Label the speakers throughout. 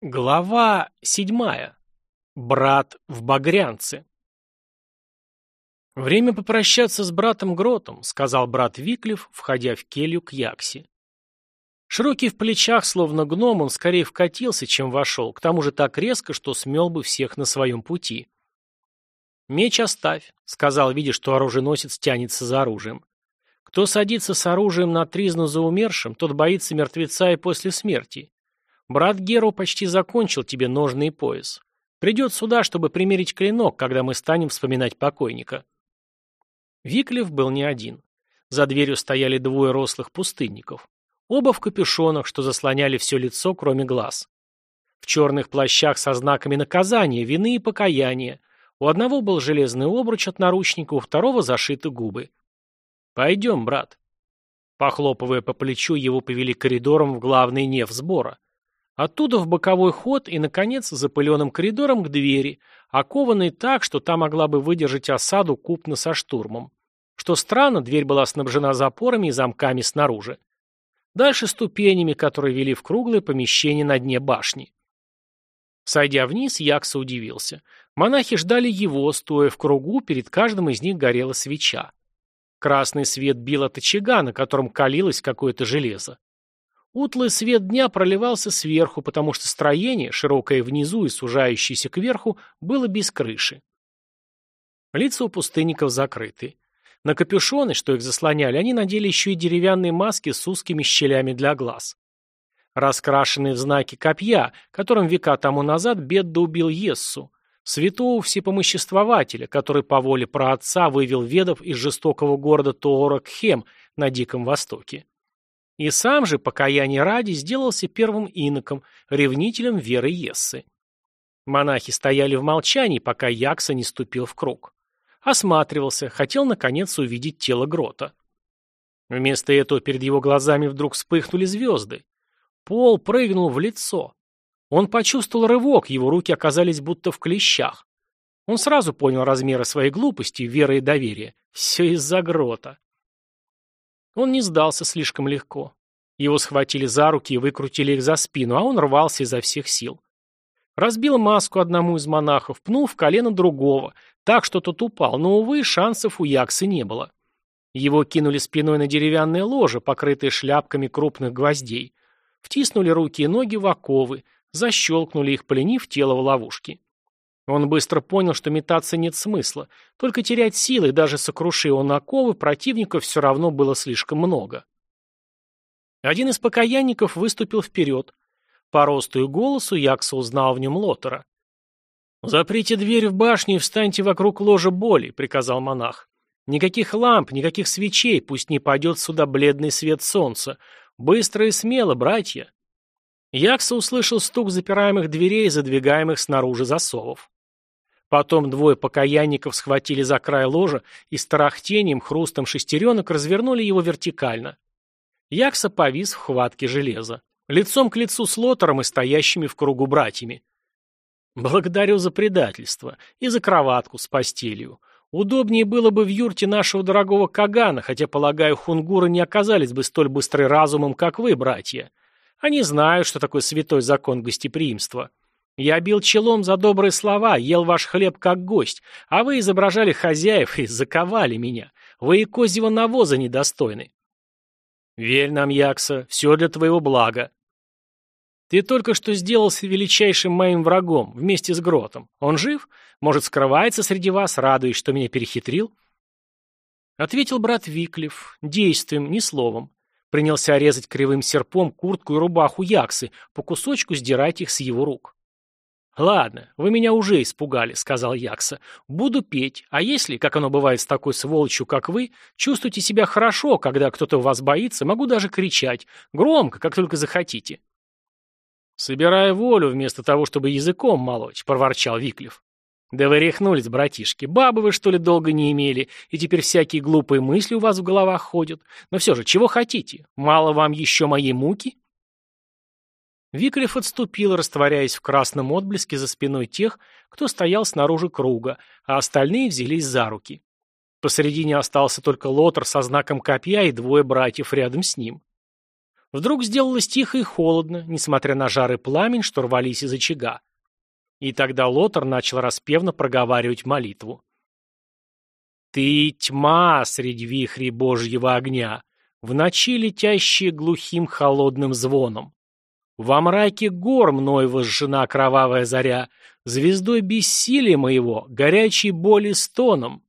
Speaker 1: Глава седьмая. Брат в Багрянце. «Время попрощаться с братом Гротом», — сказал брат Виклев, входя в келью к Яксе. Широкий в плечах, словно гном, он скорее вкатился, чем вошел, к тому же так резко, что смел бы всех на своем пути. «Меч оставь», — сказал, видя, что оруженосец тянется за оружием. «Кто садится с оружием на тризну за умершим, тот боится мертвеца и после смерти. Брат Геру почти закончил тебе ножный пояс. Придет сюда, чтобы примерить клинок, когда мы станем вспоминать покойника. Виклев был не один. За дверью стояли двое рослых пустынников. Оба в капюшонах, что заслоняли все лицо, кроме глаз. В черных плащах со знаками наказания, вины и покаяния. У одного был железный обруч от наручника, у второго зашиты губы. «Пойдем, брат». Похлопывая по плечу, его повели коридором в главный неф сбора. Оттуда в боковой ход и, наконец, запыленным коридором к двери, окованной так, что та могла бы выдержать осаду купно со штурмом. Что странно, дверь была снабжена запорами и замками снаружи. Дальше ступенями, которые вели в круглое помещение на дне башни. Сойдя вниз, Якса удивился. Монахи ждали его, стоя в кругу, перед каждым из них горела свеча. Красный свет бил от очага, на котором калилось какое-то железо. Утлый свет дня проливался сверху, потому что строение, широкое внизу и сужающееся кверху, было без крыши. Лица у пустынников закрыты. На капюшоны, что их заслоняли, они надели еще и деревянные маски с узкими щелями для глаз. Раскрашенные в знаки копья, которым века тому назад Бедда убил Ессу, святого всепомоществователя, который по воле праотца вывел ведов из жестокого города Тооракхем на Диком Востоке. И сам же, покаяние ради, сделался первым иноком, ревнителем веры Ессы. Монахи стояли в молчании, пока Якса не ступил в круг. Осматривался, хотел, наконец, увидеть тело Грота. Вместо этого перед его глазами вдруг вспыхнули звезды. Пол прыгнул в лицо. Он почувствовал рывок, его руки оказались будто в клещах. Он сразу понял размеры своей глупости, веры и доверия. Все из-за Грота. Он не сдался слишком легко. Его схватили за руки и выкрутили их за спину, а он рвался изо всех сил. Разбил маску одному из монахов, пнул в колено другого, так что тот упал, но, увы, шансов у Яксы не было. Его кинули спиной на деревянное ложе, покрытое шляпками крупных гвоздей. Втиснули руки и ноги в оковы, защелкнули их, пленив тело в ловушки. Он быстро понял, что метаться нет смысла, только терять силы, даже сокрушив он оковы, противников все равно было слишком много. Один из покаянников выступил вперед. По росту и голосу Якса узнал в нем Лотера. «Заприте дверь в башню и встаньте вокруг ложа боли», — приказал монах. «Никаких ламп, никаких свечей, пусть не пойдет сюда бледный свет солнца. Быстро и смело, братья». Якса услышал стук запираемых дверей и задвигаемых снаружи засовов. Потом двое покаянников схватили за край ложа и с тарахтением, хрустом шестеренок развернули его вертикально. Якса повис в хватке железа. Лицом к лицу с Лотером и стоящими в кругу братьями. «Благодарю за предательство. И за кроватку с постелью. Удобнее было бы в юрте нашего дорогого Кагана, хотя, полагаю, хунгуры не оказались бы столь быстры разумом, как вы, братья. Они знают, что такое святой закон гостеприимства. Я бил челом за добрые слова, ел ваш хлеб как гость, а вы изображали хозяев и заковали меня. Вы и козьего навоза недостойны. Верь нам, Якса, все для твоего блага. Ты только что сделался величайшим моим врагом, вместе с Гротом. Он жив? Может, скрывается среди вас, радуясь, что меня перехитрил? Ответил брат Виклев, действием, ни словом. Принялся резать кривым серпом куртку и рубаху Яксы, по кусочку сдирать их с его рук. «Ладно, вы меня уже испугали», — сказал Якса. «Буду петь, а если, как оно бывает с такой сволочью, как вы, чувствуете себя хорошо, когда кто-то вас боится, могу даже кричать, громко, как только захотите». «Собирая волю вместо того, чтобы языком молоть», — проворчал Виклев. «Да вы рехнулись, братишки. Бабы вы, что ли, долго не имели, и теперь всякие глупые мысли у вас в головах ходят. Но все же, чего хотите? Мало вам еще моей муки?» Виклев отступил, растворяясь в красном отблеске за спиной тех, кто стоял снаружи круга, а остальные взялись за руки. Посредине остался только Лотер со знаком копья и двое братьев рядом с ним. Вдруг сделалось тихо и холодно, несмотря на жары пламень, что рвались из очага. И тогда Лотар начал распевно проговаривать молитву. «Ты тьма среди вихрей Божьего огня, в ночи летящие глухим холодным звоном. Во мраке гор мной возжжена кровавая заря, звездой бессилия моего, горячей боли стоном.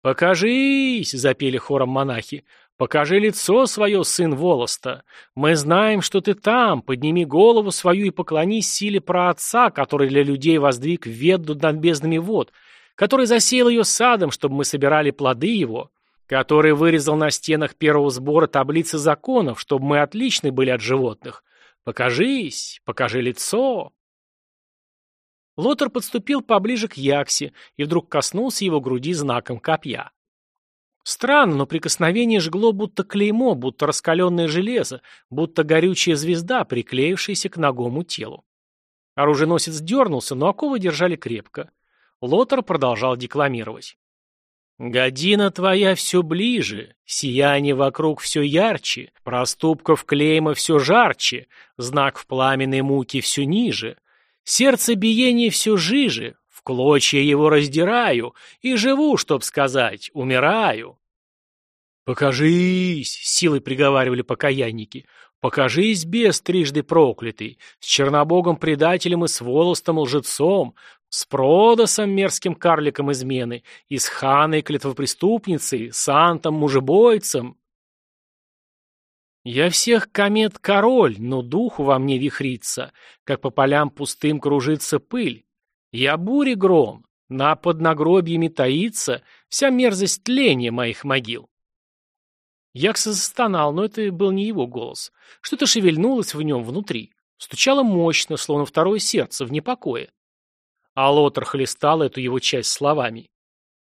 Speaker 1: «Покажись!» — запели хором монахи. «Покажи лицо свое, сын Волоста. Мы знаем, что ты там. Подними голову свою и поклонись силе праотца, который для людей воздвиг ведду над безднами вод, который засеял ее садом, чтобы мы собирали плоды его, который вырезал на стенах первого сбора таблицы законов, чтобы мы отличны были от животных. Покажись, покажи лицо!» Лотар подступил поближе к Яксе и вдруг коснулся его груди знаком копья. Странно, но прикосновение жгло будто клеймо, будто раскаленное железо, будто горючая звезда, приклеившаяся к ногому телу. Оруженосец дернулся, но оковы держали крепко. Лотар продолжал декламировать. «Година твоя все ближе, сияние вокруг все ярче, проступков клейма все жарче, знак в пламенной муке все ниже, Сердце биение все жиже, в клочья его раздираю, и живу, чтоб сказать, умираю. «Покажись!» — силой приговаривали покаянники. «Покажись, бес трижды проклятый, с чернобогом-предателем и с волостом лжецом, с Продосом, мерзким карликом измены, и с ханой клетвопреступницей, с антом мужебойцем, я всех комет король, но духу во мне вихрится, как по полям пустым кружится пыль. Я бури гром, на поднагробьями таится вся мерзость тления моих могил. Якса застонал, но это был не его голос. Что-то шевельнулось в нем внутри. Стучало мощно, словно второе сердце, в непокое. А Лотар хлестал эту его часть словами.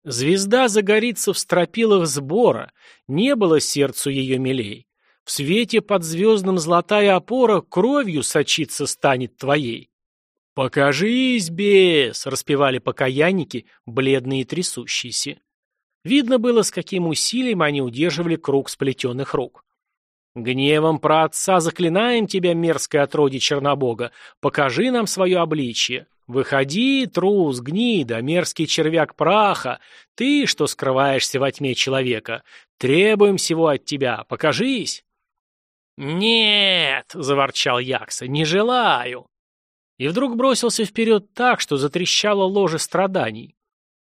Speaker 1: «Звезда загорится в стропилах сбора, не было сердцу ее милей. В свете под звездным золотая опора кровью сочиться станет твоей. «Покажись, бес!» — распевали покаянники, бледные и трясущиеся. Видно было, с каким усилием они удерживали круг сплетенных рук. «Гневом про отца заклинаем тебя, мерзкое отродье Чернобога, покажи нам свое обличье. Выходи, трус, гнида, мерзкий червяк праха, ты, что скрываешься во тьме человека. Требуем всего от тебя, покажись!» «Нет!» — заворчал Якса. «Не желаю!» И вдруг бросился вперед так, что затрещало ложе страданий.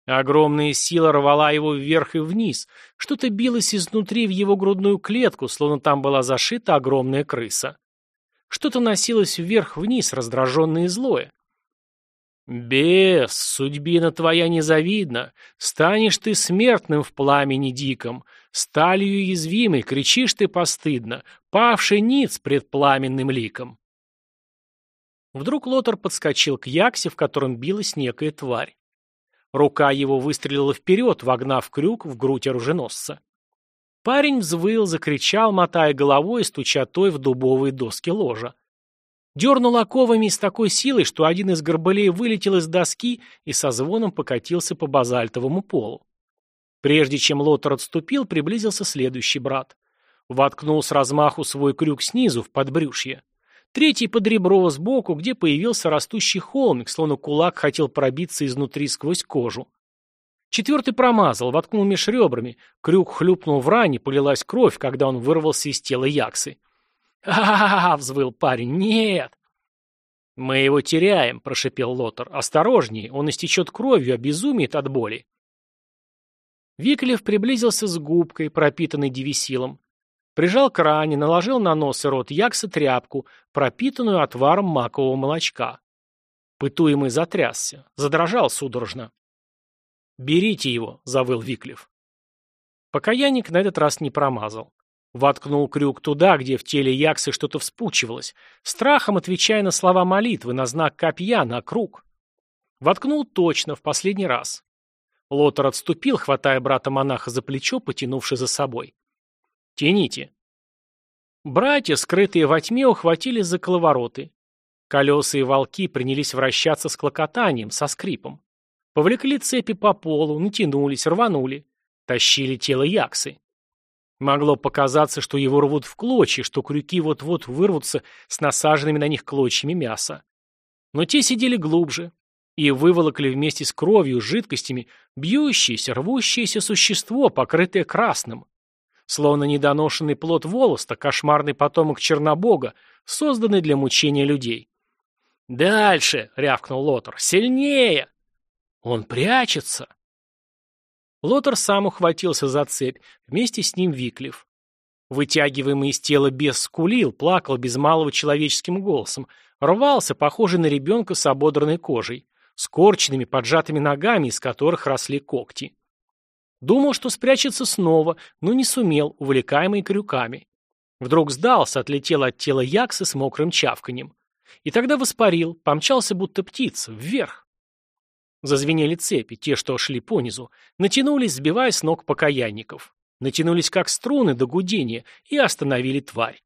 Speaker 1: Огромная сила рвала его вверх и вниз, что-то билось изнутри в его грудную клетку, словно там была зашита огромная крыса. Что-то носилось вверх-вниз, раздраженное и злое. «Бес, судьбина твоя незавидна, станешь ты смертным в пламени диком, сталью уязвимой кричишь ты постыдно, павший ниц пред пламенным ликом». Вдруг Лотар подскочил к Яксе, в котором билась некая тварь. Рука его выстрелила вперед, вогнав крюк в грудь оруженосца. Парень взвыл, закричал, мотая головой и стуча той в дубовые доски ложа. Дернул оковами с такой силой, что один из горбылей вылетел из доски и со звоном покатился по базальтовому полу. Прежде чем Лотар отступил, приблизился следующий брат. Воткнул с размаху свой крюк снизу, в подбрюшье. Третий под ребро сбоку, где появился растущий холмик, словно кулак хотел пробиться изнутри сквозь кожу. Четвертый промазал, воткнул меж ребрами. Крюк хлюпнул в ране, полилась кровь, когда он вырвался из тела Яксы. «А-а-а!» — взвыл парень. «Нет!» «Мы его теряем», — прошипел Лотар. «Осторожнее, он истечет кровью, обезумеет от боли». Виклев приблизился с губкой, пропитанной девисилом. Прижал к ране, наложил на нос и рот Якса тряпку, пропитанную отваром макового молочка. Пытуемый затрясся, задрожал судорожно. «Берите его», — завыл Виклев. Покаянник на этот раз не промазал. Воткнул крюк туда, где в теле Яксы что-то вспучивалось, страхом отвечая на слова молитвы, на знак копья, на круг. Воткнул точно, в последний раз. Лотар отступил, хватая брата-монаха за плечо, потянувши за собой. «Тяните». Братья, скрытые во тьме, ухватились за коловороты. Колеса и волки принялись вращаться с клокотанием, со скрипом. Повлекли цепи по полу, натянулись, рванули. Тащили тело Яксы. Могло показаться, что его рвут в клочья, что крюки вот-вот вырвутся с насаженными на них клочьями мяса. Но те сидели глубже и выволокли вместе с кровью, жидкостями, бьющееся, рвущееся существо, покрытое красным. Словно недоношенный плод волоста, кошмарный потомок Чернобога, созданный для мучения людей. «Дальше!» — рявкнул Лотер. «Сильнее!» «Он прячется!» Лотер сам ухватился за цепь, вместе с ним Виклев. Вытягиваемый из тела бес скулил, плакал без малого человеческим голосом, рвался, похожий на ребенка с ободранной кожей, скорченными поджатыми ногами, из которых росли когти. Думал, что спрячется снова, но не сумел, увлекаемый крюками. Вдруг сдался, отлетел от тела Яксы с мокрым чавканем. И тогда воспарил, помчался будто птица, вверх. Зазвенели цепи, те, что шли понизу, натянулись, сбивая с ног покаянников. Натянулись как струны до гудения и остановили тварь.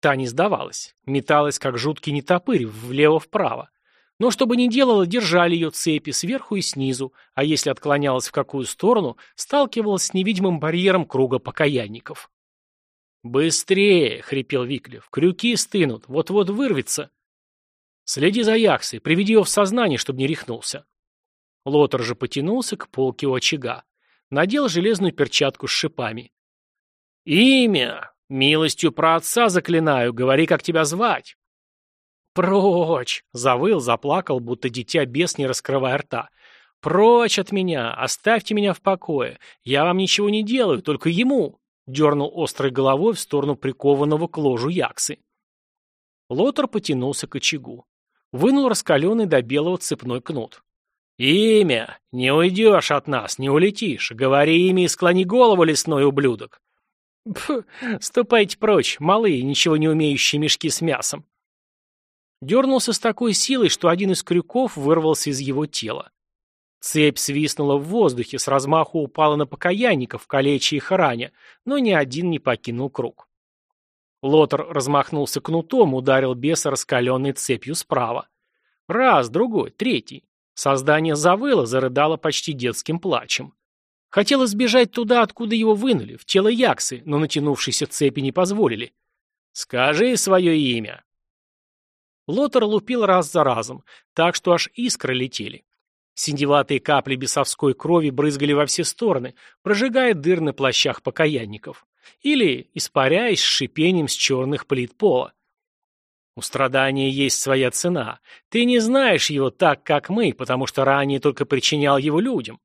Speaker 1: Та не сдавалась, металась, как жуткий нетопырь, влево-вправо. Но что бы ни делала, держали ее цепи сверху и снизу, а если отклонялась в какую сторону, сталкивалась с невидимым барьером круга покаянников. «Быстрее!» — хрипел Виклев. «Крюки стынут, вот-вот вырвется!» «Следи за Яксой, приведи его в сознание, чтобы не рехнулся». Лотер же потянулся к полке у очага. Надел железную перчатку с шипами. «Имя! Милостью про отца заклинаю, говори, как тебя звать!» «Прочь!» — завыл, заплакал, будто дитя бес, не раскрывая рта. «Прочь от меня! Оставьте меня в покое! Я вам ничего не делаю, только ему!» — дернул острой головой в сторону прикованного к ложу Яксы. Лотер потянулся к очагу. Вынул раскаленный до белого цепной кнут. «Имя! Не уйдешь от нас, не улетишь. Говори имя и склони голову, лесной ублюдок!» «Пф, ступайте прочь, малые, ничего не умеющие мешки с мясом!» Дернулся с такой силой, что один из крюков вырвался из его тела. Цепь свистнула в воздухе, с размаху упала на покаянников, калеча их раня, но ни один не покинул круг. Лотер размахнулся кнутом, ударил беса раскаленной цепью справа. Раз, другой, третий. Создание завыло, зарыдало почти детским плачем. Хотелось сбежать туда, откуда его вынули, в тело Яксы, но натянувшиеся цепи не позволили. «Скажи свое имя». Лотер лупил раз за разом, так что аж искры летели. Синдеватые капли бесовской крови брызгали во все стороны, прожигая дыр на плащах покаянников. Или испаряясь с шипением с черных плит пола. У страдания есть своя цена. Ты не знаешь его так, как мы, потому что ранее только причинял его людям.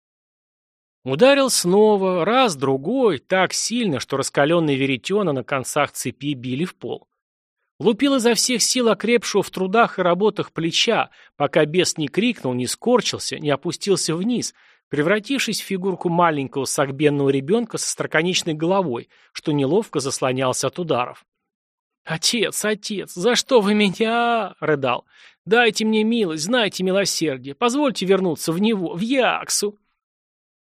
Speaker 1: Ударил снова, раз, другой, так сильно, что раскаленные веретена на концах цепи били в пол. Лупил изо всех сил окрепшего в трудах и работах плеча, пока бес не крикнул, не скорчился, не опустился вниз, превратившись в фигурку маленького сагбенного ребенка со строконечной головой, что неловко заслонялся от ударов. «Отец, отец, за что вы меня?» — рыдал. «Дайте мне милость, знайте милосердие, позвольте вернуться в него, в Яксу».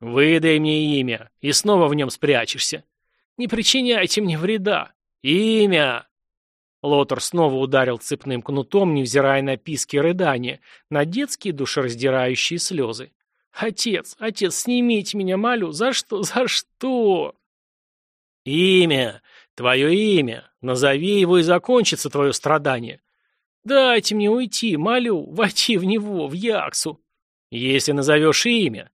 Speaker 1: «Выдай мне имя, и снова в нем спрячешься. Не причиняйте мне вреда. Имя!» Лотер снова ударил цепным кнутом, невзирая на писки рыдания, на детские душераздирающие слезы. «Отец, отец, снимите меня, молю, за что, за что?» «Имя, твое имя, назови его и закончится твое страдание. Дайте мне уйти, молю, войти в него, в Яксу. Если назовешь имя,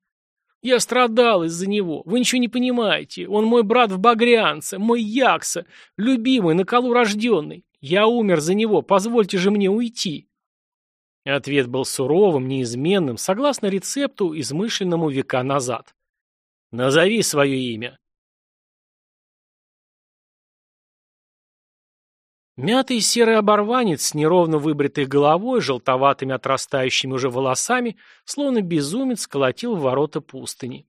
Speaker 1: я страдал из-за него. Вы ничего не понимаете. Он мой брат в Багрянце, мой Якса, любимый, на колу рожденный. Я умер за него, позвольте же мне уйти». Ответ был суровым, неизменным, согласно рецепту, измышленному века назад. «Назови свое имя». Мятый серый оборванец с неровно выбритой головой, желтоватыми отрастающими уже волосами, словно безумец, колотил в ворота пустыни.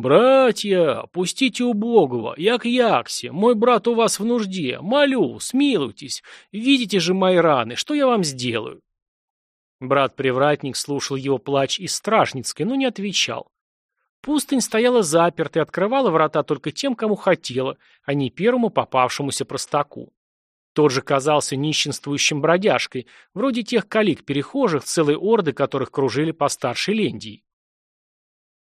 Speaker 1: «Братья, пустите убогого, я к Яксе, мой брат у вас в нужде, молю, смилуйтесь, видите же мои раны, что я вам сделаю?» Брат-привратник слушал его плач из Стражницкой, но не отвечал. Пустынь стояла запертой, открывала врата только тем, кому хотела, а не первому попавшемуся простаку. Тот же казался нищенствующим бродяжкой, вроде тех калик-перехожих, целой орды которых кружили по старшей Лендии.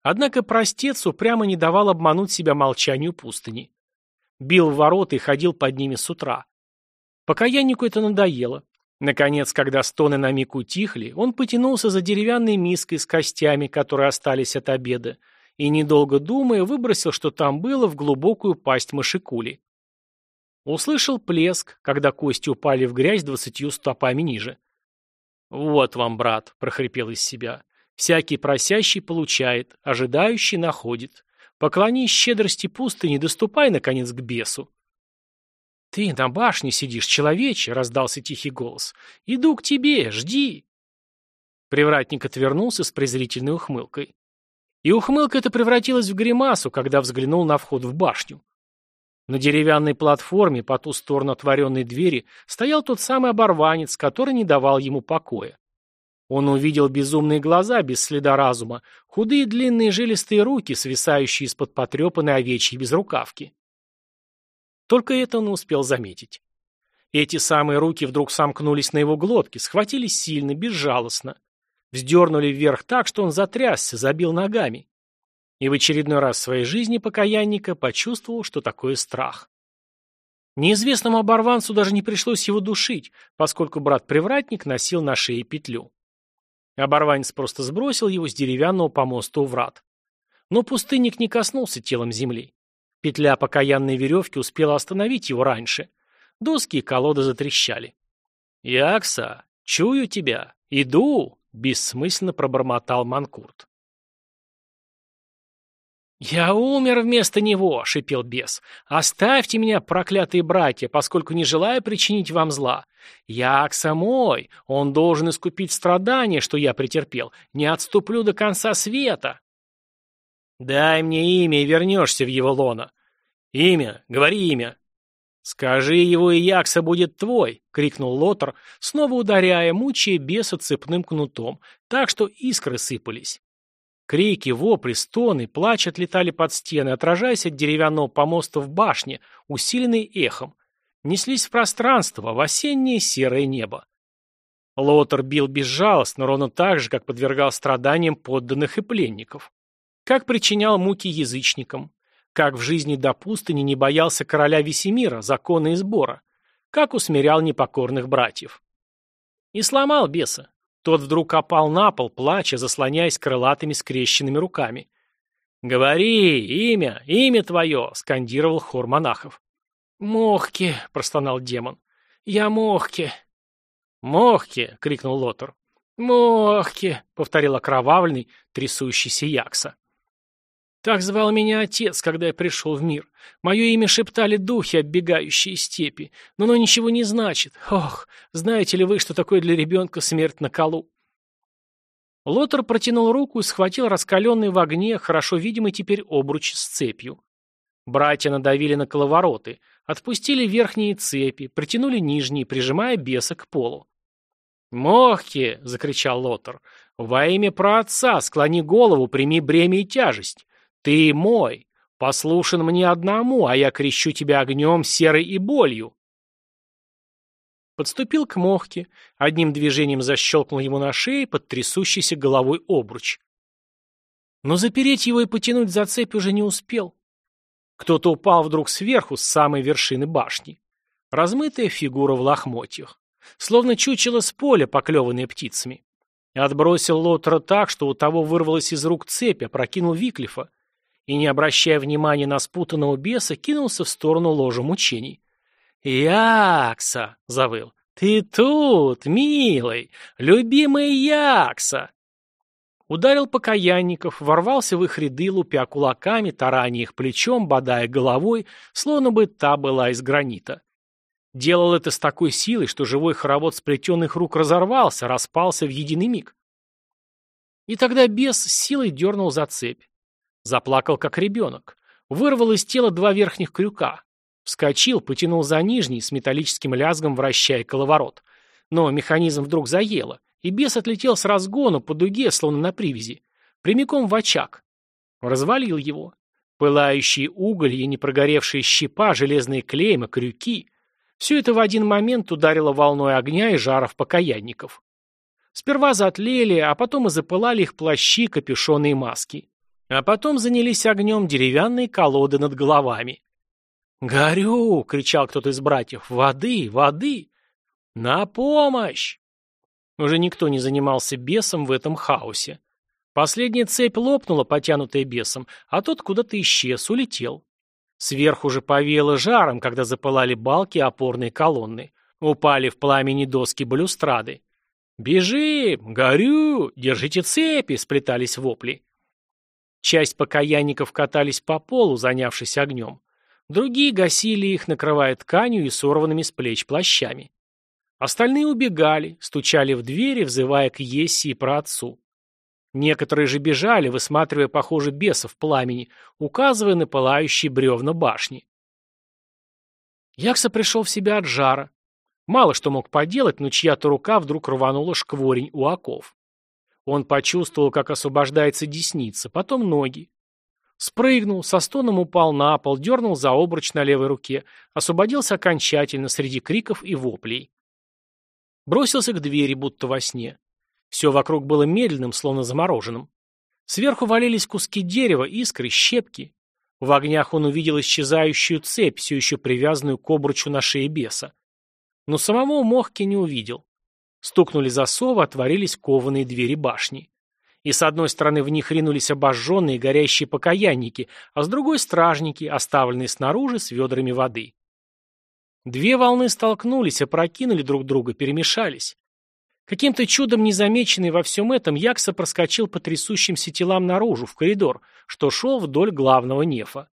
Speaker 1: Однако простец упрямо не давал обмануть себя молчанию пустыни. Бил в ворота и ходил под ними с утра. Покаяннику это надоело. Наконец, когда стоны на миг утихли, он потянулся за деревянной миской с костями, которые остались от обеда, и, недолго думая, выбросил, что там было, в глубокую пасть мышекули. Услышал плеск, когда кости упали в грязь двадцатью стопами ниже. «Вот вам, брат», — прохрипел из себя. «Всякий просящий получает, ожидающий находит. Поклонись щедрости пустыни, доступай, наконец, к бесу». «Ты на башне сидишь, человече!» — раздался тихий голос. «Иду к тебе, жди!» Привратник отвернулся с презрительной ухмылкой. И ухмылка эта превратилась в гримасу, когда взглянул на вход в башню. На деревянной платформе по ту сторону отворенной двери стоял тот самый оборванец, который не давал ему покоя. Он увидел безумные глаза без следа разума, худые длинные жилистые руки, свисающие из-под потрепанной овечьей безрукавки. Только это он успел заметить. Эти самые руки вдруг сомкнулись на его глотке, схватились сильно, безжалостно. Вздернули вверх так, что он затрясся, забил ногами. И в очередной раз в своей жизни покаянника почувствовал, что такое страх. Неизвестному оборванцу даже не пришлось его душить, поскольку брат-привратник носил на шее петлю. Оборванец просто сбросил его с деревянного помоста у врат. Но пустынник не коснулся телом земли. Петля покаянной веревки успела остановить его раньше. Доски и колоды затрещали. «Якса, чую тебя! Иду!» — бессмысленно пробормотал Манкурт. «Я умер вместо него!» — шипел бес. «Оставьте меня, проклятые братья, поскольку не желаю причинить вам зла. Якса мой, он должен искупить страдания, что я претерпел. Не отступлю до конца света!» «Дай мне имя и вернешься в его лоно». «Имя! Говори имя!» «Скажи его, и Якса будет твой!» — крикнул Лотар, снова ударяя, мучая беса цепным кнутом, так что искры сыпались. Крики, вопли, стоны, плач отлетали под стены, отражаясь от деревянного помоста в башне, усиленный эхом. Неслись в пространство, в осеннее серое небо. Лотар бил безжалостно, ровно так же, как подвергал страданиям подданных и пленников как причинял муки язычникам, как в жизни до пустыни не боялся короля Весемира, закона и сбора, как усмирял непокорных братьев. И сломал беса. Тот вдруг опал на пол, плача, заслоняясь крылатыми скрещенными руками. «Говори, имя, имя твое!» — скандировал хор монахов. «Мохки!» — простонал демон. «Я Мохки!» «Мохки!» — крикнул Лотар. «Мохки!» — повторил окровавленный, трясущийся Якса. Так звал меня отец, когда я пришел в мир. Мое имя шептали духи, оббегающие степи. Но оно ничего не значит. Ох, знаете ли вы, что такое для ребенка смерть на колу? Лотер протянул руку и схватил раскаленный в огне, хорошо видимый теперь обруч с цепью. Братья надавили на коловороты, отпустили верхние цепи, притянули нижние, прижимая беса к полу. «Мохки!» — закричал Лотер. «Во имя праотца склони голову, прими бремя и тяжесть. Ты мой, послушен мне одному, а я крещу тебя огнем, серой и болью. Подступил к Мохке, одним движением защелкнул ему на шее под трясущейся головой обруч. Но запереть его и потянуть за цепь уже не успел. Кто-то упал вдруг сверху, с самой вершины башни. Размытая фигура в лохмотьях. Словно чучело с поля, поклеванное птицами. Отбросил Лотера так, что у того вырвалась из рук цепь, опрокинул Виклифа и, не обращая внимания на спутанного беса, кинулся в сторону ложа мучений. «Якса!» — завыл. «Ты тут, милый, любимый Якса!» Ударил покаянников, ворвался в их ряды, лупя кулаками, тараня их плечом, бодая головой, словно бы та была из гранита. Делал это с такой силой, что живой хоровод сплетенных рук разорвался, распался в единый миг. И тогда бес с силой дернул за цепь. Заплакал, как ребенок. Вырвал из тела два верхних крюка. Вскочил, потянул за нижний, с металлическим лязгом вращая коловорот. Но механизм вдруг заело, и бес отлетел с разгону по дуге, словно на привязи, прямиком в очаг. Развалил его. Пылающие уголья, непрогоревшие щепа, железные клейма, крюки — все это в один момент ударило волной огня и жаров покаянников. Сперва затлели, а потом и запылали их плащи, капюшоны и маски. А потом занялись огнем деревянные колоды над головами. «Горю!» — кричал кто-то из братьев. «Воды! Воды! На помощь!» Уже никто не занимался бесом в этом хаосе. Последняя цепь лопнула, потянутая бесом, а тот куда-то исчез, улетел. Сверху же повеяло жаром, когда запылали балки опорной колонны. Упали в пламени доски балюстрады. «Бежим! Горю! Держите цепи!» — сплетались вопли. Часть покаянников катались по полу, занявшись огнем. Другие гасили их, накрывая тканью и сорванными с плеч плащами. Остальные убегали, стучали в двери, взывая к Есси и праотцу. Некоторые же бежали, высматривая, похоже, бесов в пламени, указывая на пылающие бревна башни. Якса пришел в себя от жара. Мало что мог поделать, но чья-то рука вдруг рванула шкворень у оков. Он почувствовал, как освобождается десница, потом ноги. Спрыгнул, со стоном упал на пол, дернул за обруч на левой руке, освободился окончательно среди криков и воплей. Бросился к двери, будто во сне. Все вокруг было медленным, словно замороженным. Сверху валились куски дерева, искры, щепки. В огнях он увидел исчезающую цепь, все еще привязанную к обручу на шее беса. Но самого Мохки не увидел. Стукнули засовы, отворились кованые двери башни. И с одной стороны в них ринулись обожженные горящие покаянники, а с другой — стражники, оставленные снаружи с ведрами воды. Две волны столкнулись, опрокинули друг друга, перемешались. Каким-то чудом незамеченный во всем этом, Якса проскочил по трясущимся телам наружу, в коридор, что шел вдоль главного нефа.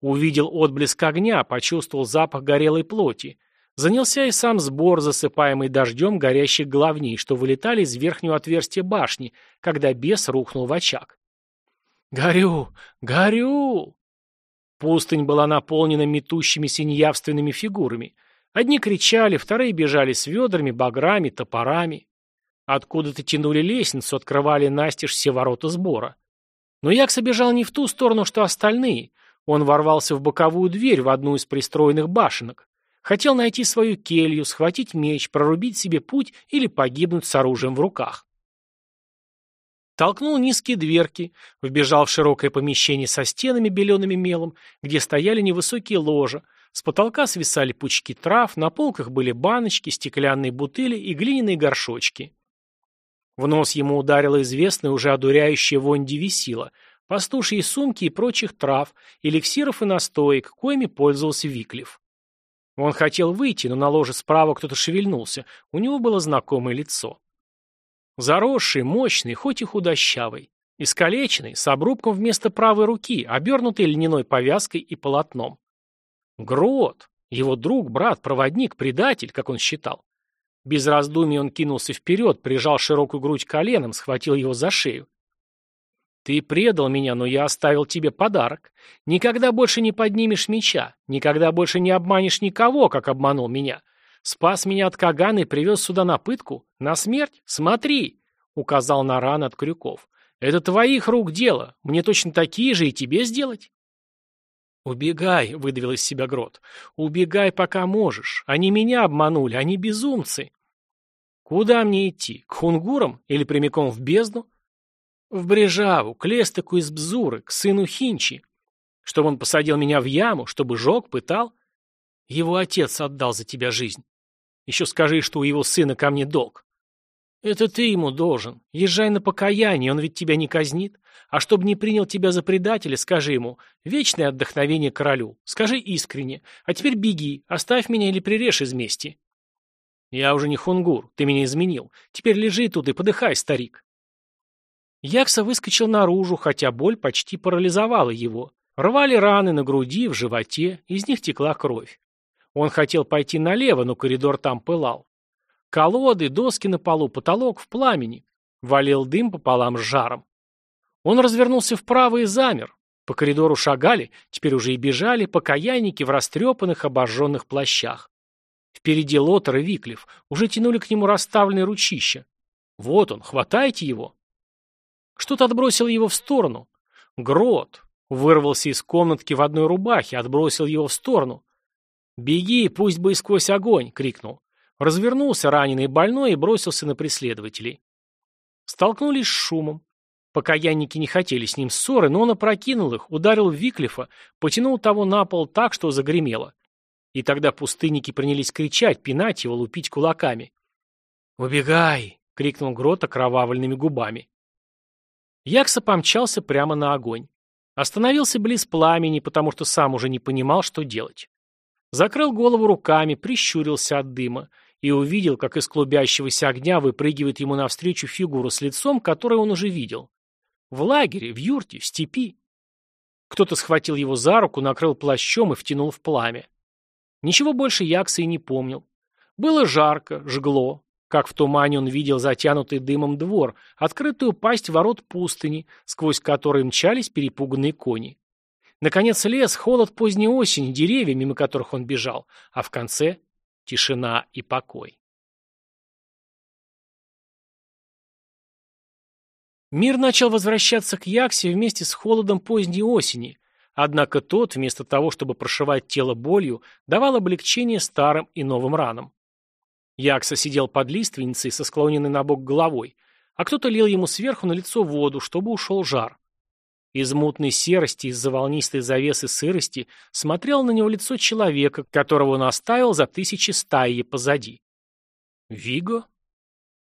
Speaker 1: Увидел отблеск огня, почувствовал запах горелой плоти, Занялся и сам сбор, засыпаемый дождем горящих главней, что вылетали из верхнего отверстия башни, когда бес рухнул в очаг. «Горю! Горю!» Пустынь была наполнена метущимися неявственными фигурами. Одни кричали, вторые бежали с ведрами, баграми, топорами. Откуда-то тянули лестницу, открывали настежь все ворота сбора. Но Якса бежал не в ту сторону, что остальные. Он ворвался в боковую дверь в одну из пристроенных башенок. Хотел найти свою келью, схватить меч, прорубить себе путь или погибнуть с оружием в руках. Толкнул низкие дверки, вбежал в широкое помещение со стенами, белеными мелом, где стояли невысокие ложа, с потолка свисали пучки трав, на полках были баночки, стеклянные бутыли и глиняные горшочки. В нос ему ударила известная уже одуряющая вонь девисила, пастушьи сумки и прочих трав, эликсиров и настоек, коими пользовался Виклев. Он хотел выйти, но на ложе справа кто-то шевельнулся. У него было знакомое лицо. Заросший, мощный, хоть и худощавый. Искалеченный, с обрубком вместо правой руки, обернутый льняной повязкой и полотном. Грот, его друг, брат, проводник, предатель, как он считал. Без раздумий он кинулся вперед, прижал широкую грудь коленом, схватил его за шею. Ты предал меня, но я оставил тебе подарок. Никогда больше не поднимешь меча, никогда больше не обманешь никого, как обманул меня. Спас меня от Кагана и привез сюда на пытку, на смерть. Смотри, указал на раны от крюков. Это твоих рук дело. Мне точно такие же и тебе сделать. «Убегай», — выдавил из себя Грот. «Убегай, пока можешь. Они меня обманули, они безумцы». «Куда мне идти? К хунгурам или прямиком в бездну?» В Брежаву, к Лестыку из Бзуры, к сыну Хинчи. Чтобы он посадил меня в яму, чтобы жег, пытал. Его отец отдал за тебя жизнь. Еще скажи, что у его сына ко мне долг. Это ты ему должен. Езжай на покаяние, он ведь тебя не казнит. А чтобы не принял тебя за предателя, скажи ему, вечное отдохновение королю. Скажи искренне. А теперь беги, оставь меня или прирежь из мести. Я уже не хунгур, ты меня изменил. Теперь лежи тут и подыхай, старик. Якса выскочил наружу, хотя боль почти парализовала его. Рвали раны на груди, в животе, из них текла кровь. Он хотел пойти налево, но коридор там пылал. Колоды, доски на полу, потолок в пламени. Валил дым пополам с жаром. Он развернулся вправо и замер. По коридору шагали, теперь уже и бежали, покаянники в растрепанных, обожженных плащах. Впереди Лотер и Виклев уже тянули к нему расставленные ручища. Вот он, хватайте его. Что-то отбросило его в сторону. Грот вырвался из комнатки в одной рубахе, отбросил его в сторону. «Беги, пусть бы и сквозь огонь!» — крикнул. Развернулся раненый и больной и бросился на преследователей. Столкнулись с шумом. Покаянники не хотели с ним ссоры, но он опрокинул их, ударил Виклифа, потянул того на пол так, что загремело. И тогда пустынники принялись кричать, пинать его, лупить кулаками. «Убегай!» — крикнул Грот окровавленными губами. Якса помчался прямо на огонь. Остановился близ пламени, потому что сам уже не понимал, что делать. Закрыл голову руками, прищурился от дыма и увидел, как из клубящегося огня выпрыгивает ему навстречу фигура с лицом, которое он уже видел. В лагере, в юрте, в степи. Кто-то схватил его за руку, накрыл плащом и втянул в пламя. Ничего больше Якса и не помнил. Было жарко, жгло. Как в тумане он видел затянутый дымом двор, открытую пасть ворот пустыни, сквозь которые мчались перепуганные кони. Наконец лес, холод поздней осени, деревья, мимо которых он бежал, а в конце — тишина и покой. Мир начал возвращаться к Яксе вместе с холодом поздней осени, однако тот, вместо того, чтобы прошивать тело болью, давал облегчение старым и новым ранам. Якса сидел под лиственницей со склоненной на бок головой, а кто-то лил ему сверху на лицо воду, чтобы ушел жар. Из мутной серости, из-за волнистой завесы сырости смотрел на него лицо человека, которого он оставил за тысячи стаи позади. «Виго?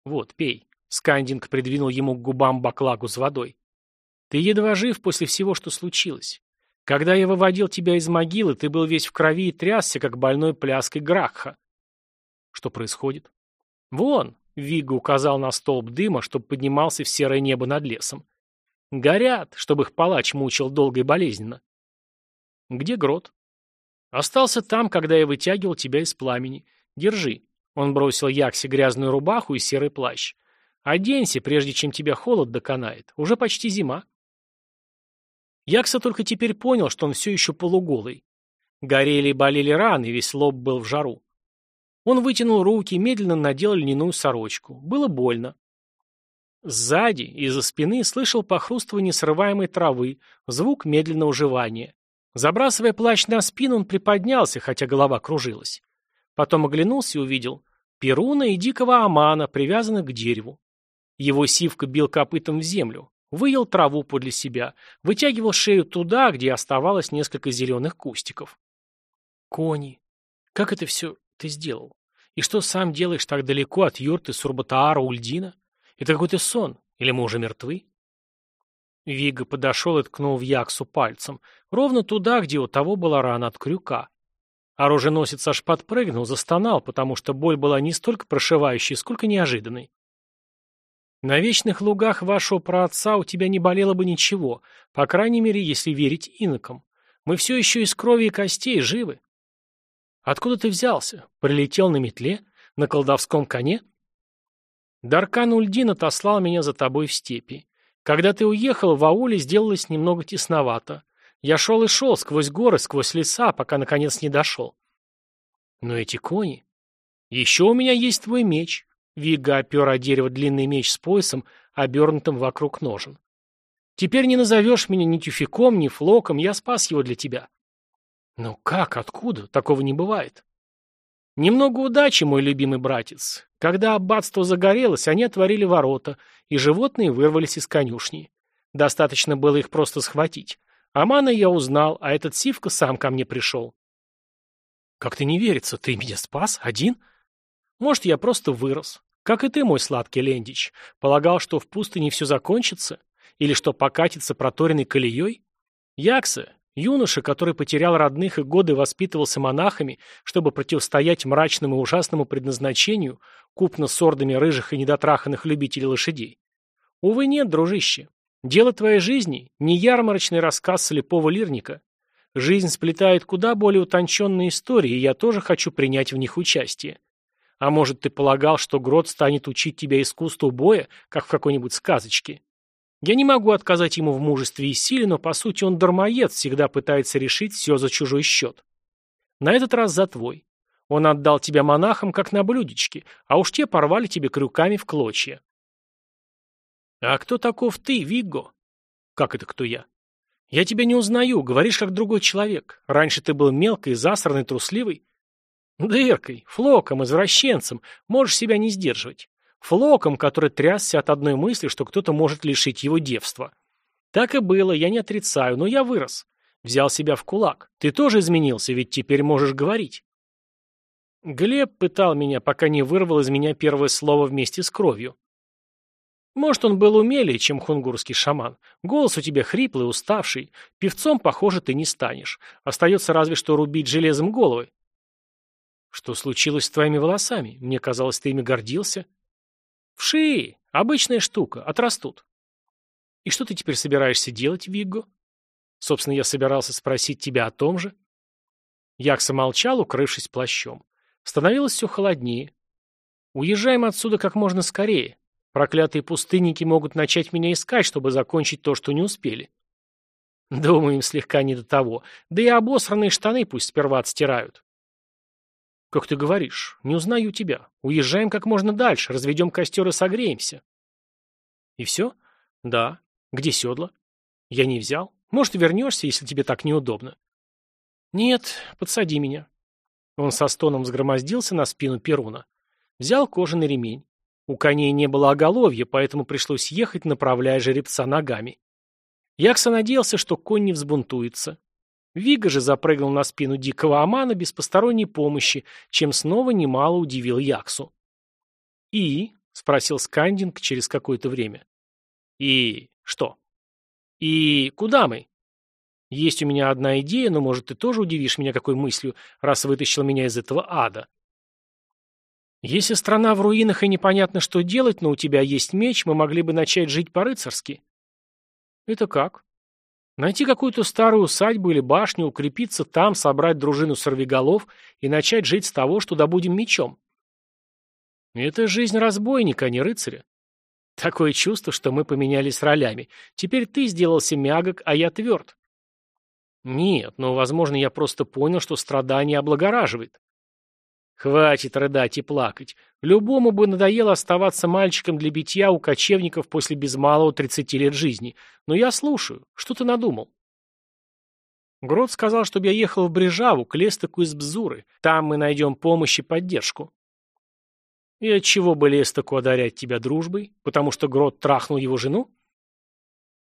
Speaker 1: Вот, пей». Скандинг придвинул ему к губам баклагу с водой. «Ты едва жив после всего, что случилось. Когда я выводил тебя из могилы, ты был весь в крови и трясся, как больной пляской Гракха. Что происходит? Вон, Вига указал на столб дыма, чтобы поднимался в серое небо над лесом. Горят, чтобы их палач мучил долго и болезненно. Где грот? Остался там, когда я вытягивал тебя из пламени. Держи. Он бросил Яксе грязную рубаху и серый плащ. Оденься, прежде чем тебя холод доконает. Уже почти зима. Якса только теперь понял, что он все еще полуголый. Горели и болели раны, весь лоб был в жару. Он вытянул руки, медленно надел льняную сорочку. Было больно. Сзади, из-за спины, слышал похрустывание срываемой травы, звук медленного жевания. Забрасывая плащ на спину, он приподнялся, хотя голова кружилась. Потом оглянулся и увидел Перуна и дикого Амана, привязанных к дереву. Его сивка бил копытом в землю, выел траву подле себя, вытягивал шею туда, где оставалось несколько зеленых кустиков. Кони. Как это все ты сделал? И что сам делаешь так далеко от юрты Сурбатаара Ульдина? Это какой-то сон? Или мы уже мертвы? Вига подошел и ткнул в Яксу пальцем, ровно туда, где у того была рана от крюка. Оруженосец аж подпрыгнул, застонал, потому что боль была не столько прошивающей, сколько неожиданной. На вечных лугах вашего праотца у тебя не болело бы ничего, по крайней мере, если верить инокам. Мы все еще из крови и костей живы. Откуда ты взялся? Прилетел на метле? На колдовском коне? Даркан Ульдин отослал меня за тобой в степи. Когда ты уехал, в ауле сделалось немного тесновато. Я шел и шел сквозь горы, сквозь леса, пока наконец не дошел. Но эти кони... Еще у меня есть твой меч. Вига опер о дерево длинный меч с поясом, обернутым вокруг ножен. Теперь не назовешь меня ни тюфяком, ни флоком, я спас его для тебя. Ну как, откуда? Такого не бывает. Немного удачи, мой любимый братец. Когда аббатство загорелось, они отворили ворота, и животные вырвались из конюшни. Достаточно было их просто схватить. Амана я узнал, а этот Сивка сам ко мне пришел. Как ты не верится, ты меня спас? Один? Может, я просто вырос. Как и ты, мой сладкий Лендич. Полагал, что в пустыне все закончится? Или что покатится проторенной колеей? Якса, Юноша, который потерял родных и годы воспитывался монахами, чтобы противостоять мрачному и ужасному предназначению, купно с ордами рыжих и недотраханных любителей лошадей. Увы, нет, дружище. Дело твоей жизни – не ярмарочный рассказ слепого лирника. Жизнь сплетает куда более утонченные истории, и я тоже хочу принять в них участие. А может, ты полагал, что Грот станет учить тебя искусству боя, как в какой-нибудь сказочке? Я не могу отказать ему в мужестве и силе, но по сути он дармоед, всегда пытается решить все за чужой счет. На этот раз за твой. Он отдал тебя монахам, как на блюдечке, а уж те порвали тебе крюками в клочья. А кто таков ты, Вигго? Как это кто я? Я тебя не узнаю, говоришь как другой человек. Раньше ты был мелкой, засранный, трусливый. Дыркой, флоком, извращенцем, можешь себя не сдерживать. Флоком, который трясся от одной мысли, что кто-то может лишить его девства. Так и было, я не отрицаю, но я вырос. Взял себя в кулак. Ты тоже изменился, ведь теперь можешь говорить. Глеб пытал меня, пока не вырвал из меня первое слово вместе с кровью. Может, он был умелее, чем хунгурский шаман. Голос у тебя хриплый, уставший. Певцом, похоже, ты не станешь. Остается разве что рубить железом головы. Что случилось с твоими волосами? Мне казалось, ты ими гордился. В шее. Обычная штука. Отрастут. И что ты теперь собираешься делать, Вигго? Собственно, я собирался спросить тебя о том же. Якса молчал, укрывшись плащом. Становилось все холоднее. Уезжаем отсюда как можно скорее. Проклятые пустынники могут начать меня искать, чтобы закончить то, что не успели. Думаю, им слегка не до того. Да и обосранные штаны пусть сперва отстирают. Как ты говоришь, не узнаю тебя. Уезжаем как можно дальше, разведем костер и согреемся. И все? Да. Где седла? Я не взял. Может, вернешься, если тебе так неудобно. Нет, подсади меня. Он со стоном взгромоздился на спину Перуна. Взял кожаный ремень. У коней не было оголовья, поэтому пришлось ехать, направляя жеребца ногами. Якса надеялся, что конь не взбунтуется. Вига же запрыгнул на спину дикого Амана без посторонней помощи, чем снова немало удивил Яксу. «И?» — спросил Скандинг через какое-то время. «И что?» «И куда мы?» «Есть у меня одна идея, но, может, ты тоже удивишь меня какой мыслью, раз вытащил меня из этого ада». Если страна в руинах и непонятно, что делать, но у тебя есть меч, мы могли бы начать жить по-рыцарски. Это как? Найти какую-то старую усадьбу или башню, укрепиться там, собрать дружину сорвиголов и начать жить с того, что добудем мечом. Это жизнь разбойника, а не рыцаря. Такое чувство, что мы поменялись ролями. Теперь ты сделался мягок, а я тверд. Нет, но, возможно, я просто понял, что страдание облагораживает. Хватит рыдать и плакать. Любому бы надоело оставаться мальчиком для битья у кочевников после без малого тридцати лет жизни. Но я слушаю. Что ты надумал? Грот сказал, чтобы я ехал в Брижаву, к Лестаку из Бзуры. Там мы найдем помощь и поддержку. И от чего бы Лестаку одарять тебя дружбой? Потому что Грот трахнул его жену?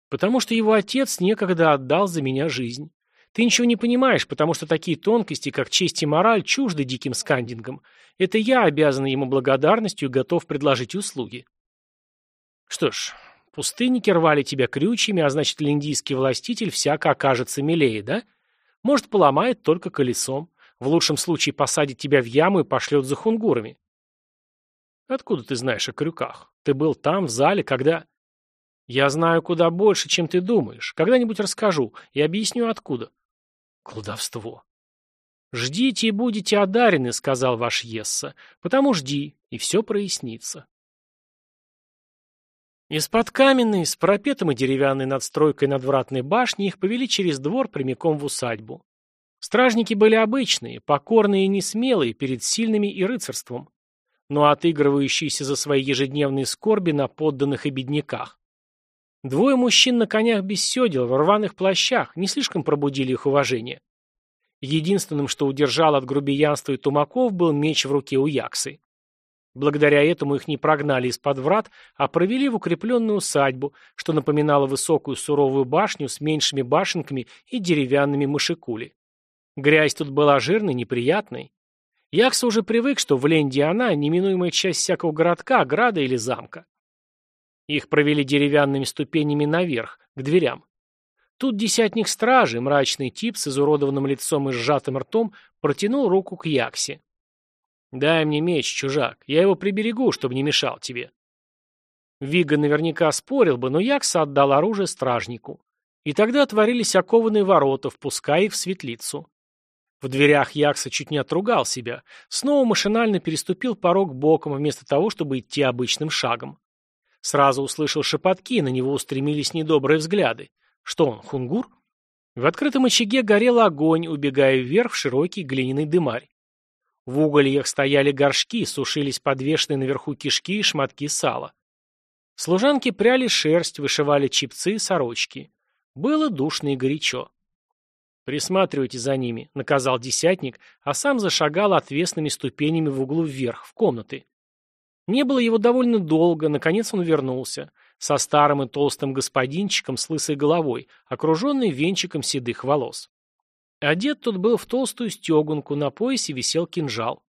Speaker 1: Потому что его отец некогда отдал за меня жизнь. Ты ничего не понимаешь, потому что такие тонкости, как честь и мораль, чужды диким скандингам. Это я обязан ему благодарностью и готов предложить услуги. Что ж, пустынники рвали тебя крючьями, а значит, линдийский властитель всяко окажется милее, да? Может, поломает только колесом. В лучшем случае посадит тебя в яму и пошлет за хунгурами. Откуда ты знаешь о крюках? Ты был там, в зале, когда... Я знаю куда больше, чем ты думаешь. Когда-нибудь расскажу и объясню, откуда. Колдовство. «Ждите и будете одарены», — сказал ваш Есса. «Потому жди, и все прояснится». Из-под каменной, с пропетом и деревянной надстройкой надвратной башни их повели через двор прямиком в усадьбу. Стражники были обычные, покорные и несмелые перед сильными и рыцарством, но отыгрывающиеся за свои ежедневные скорби на подданных и бедняках. Двое мужчин на конях без седел, в рваных плащах, не слишком пробудили их уважение. Единственным, что удержал от грубиянства и тумаков, был меч в руке у Яксы. Благодаря этому их не прогнали из-под врат, а провели в укрепленную усадьбу, что напоминало высокую суровую башню с меньшими башенками и деревянными мышекули. Грязь тут была жирной, неприятной. Якса уже привык, что в Ленде она неминуемая часть всякого городка, града или замка. Их провели деревянными ступенями наверх, к дверям. Тут десятник стражи, мрачный тип с изуродованным лицом и сжатым ртом, протянул руку к Яксе. «Дай мне меч, чужак, я его приберегу, чтобы не мешал тебе». Вига наверняка спорил бы, но Якса отдал оружие стражнику. И тогда отворились окованные ворота, впуская их в светлицу. В дверях Якса чуть не отругал себя, снова машинально переступил порог боком, вместо того, чтобы идти обычным шагом. Сразу услышал шепотки, на него устремились недобрые взгляды. Что он, хунгур? В открытом очаге горел огонь, убегая вверх в широкий глиняный дымарь. В угольях стояли горшки, сушились подвешенные наверху кишки и шматки сала. Служанки пряли шерсть, вышивали чипцы и сорочки. Было душно и горячо. «Присматривайте за ними», — наказал десятник, а сам зашагал отвесными ступенями в углу вверх, в комнаты. Не было его довольно долго, наконец он вернулся, со старым и толстым господинчиком с лысой головой, окруженный венчиком седых волос. Одет тут был в толстую стегунку, на поясе висел кинжал.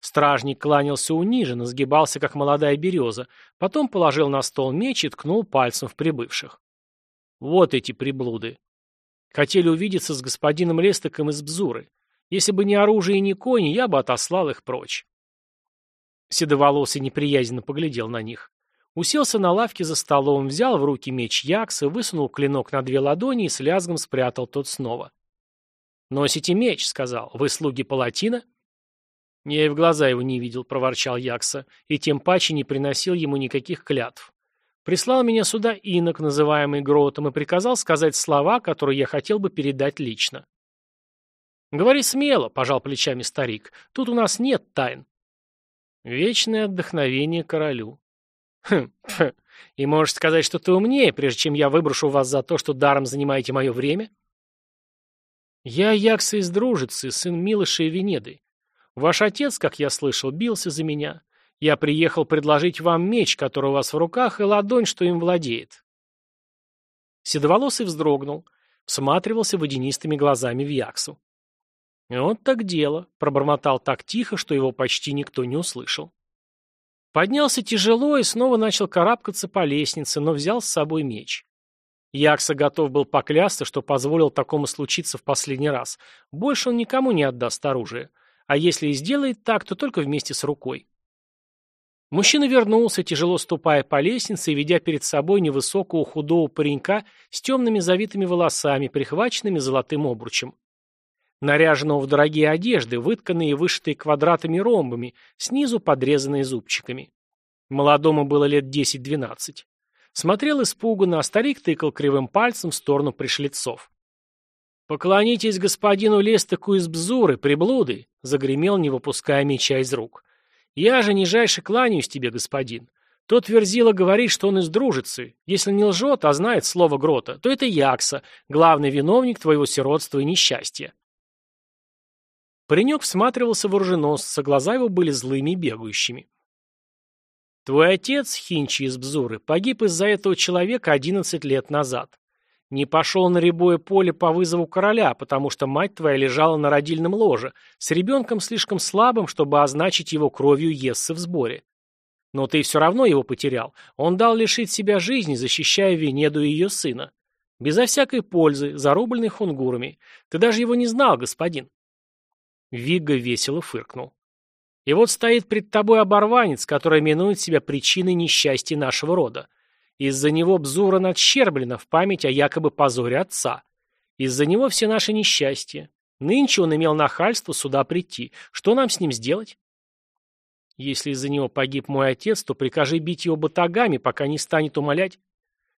Speaker 1: Стражник кланялся униженно, сгибался, как молодая береза, потом положил на стол меч и ткнул пальцем в прибывших. Вот эти приблуды. Хотели увидеться с господином Лестоком из Бзуры. Если бы не оружие и не кони, я бы отослал их прочь. Седоволосый неприязненно поглядел на них. Уселся на лавке за столом, взял в руки меч Якса, высунул клинок на две ладони и с лязгом спрятал тот снова. «Носите меч», — сказал. «Вы слуги палатина?» «Я и в глаза его не видел», — проворчал Якса, и тем паче не приносил ему никаких клятв. Прислал меня сюда инок, называемый Гротом, и приказал сказать слова, которые я хотел бы передать лично. «Говори смело», — пожал плечами старик, — «тут у нас нет тайн». Вечное отдохновение королю. Хм, и можешь сказать, что ты умнее, прежде чем я выброшу вас за то, что даром занимаете мое время? Я Якса из Дружицы, сын Милыша и Венеды. Ваш отец, как я слышал, бился за меня. Я приехал предложить вам меч, который у вас в руках, и ладонь, что им владеет. Седоволосый вздрогнул, всматривался водянистыми глазами в Яксу. «Вот так дело», — пробормотал так тихо, что его почти никто не услышал. Поднялся тяжело и снова начал карабкаться по лестнице, но взял с собой меч. Якса готов был поклясться, что позволил такому случиться в последний раз. Больше он никому не отдаст оружие. А если и сделает так, то только вместе с рукой. Мужчина вернулся, тяжело ступая по лестнице и ведя перед собой невысокого худого паренька с темными завитыми волосами, прихваченными золотым обручем. Наряженного в дорогие одежды, вытканные и вышитые квадратами ромбами, снизу подрезанные зубчиками. Молодому было лет 10-12. Смотрел испуганно, а старик тыкал кривым пальцем в сторону пришлицов. «Поклонитесь господину Лестаку из Бзуры, приблуды!» — загремел, не выпуская меча из рук. «Я же нижайше кланяюсь тебе, господин. Тот Верзила говорит, что он из Дружицы. Если не лжет, а знает слово Грота, то это Якса, главный виновник твоего сиротства и несчастья». Паренек всматривался в оруженосца, глаза его были злыми и бегающими. «Твой отец, Хинчи из Бзуры, погиб из-за этого человека одиннадцать лет назад. Не пошел на рябое поле по вызову короля, потому что мать твоя лежала на родильном ложе, с ребенком слишком слабым, чтобы означить его кровью Ессы в сборе. Но ты все равно его потерял. Он дал лишить себя жизни, защищая Венеду и ее сына. Безо всякой пользы, зарубленный хунгурами. Ты даже его не знал, господин. Вигга весело фыркнул. И вот стоит пред тобой оборванец, который именует себя причиной несчастья нашего рода. Из-за него Бзура надщерблена в память о якобы позоре отца. Из-за него все наши несчастья. Нынче он имел нахальство сюда прийти. Что нам с ним сделать? Если из-за него погиб мой отец, то прикажи бить его батагами, пока не станет умолять.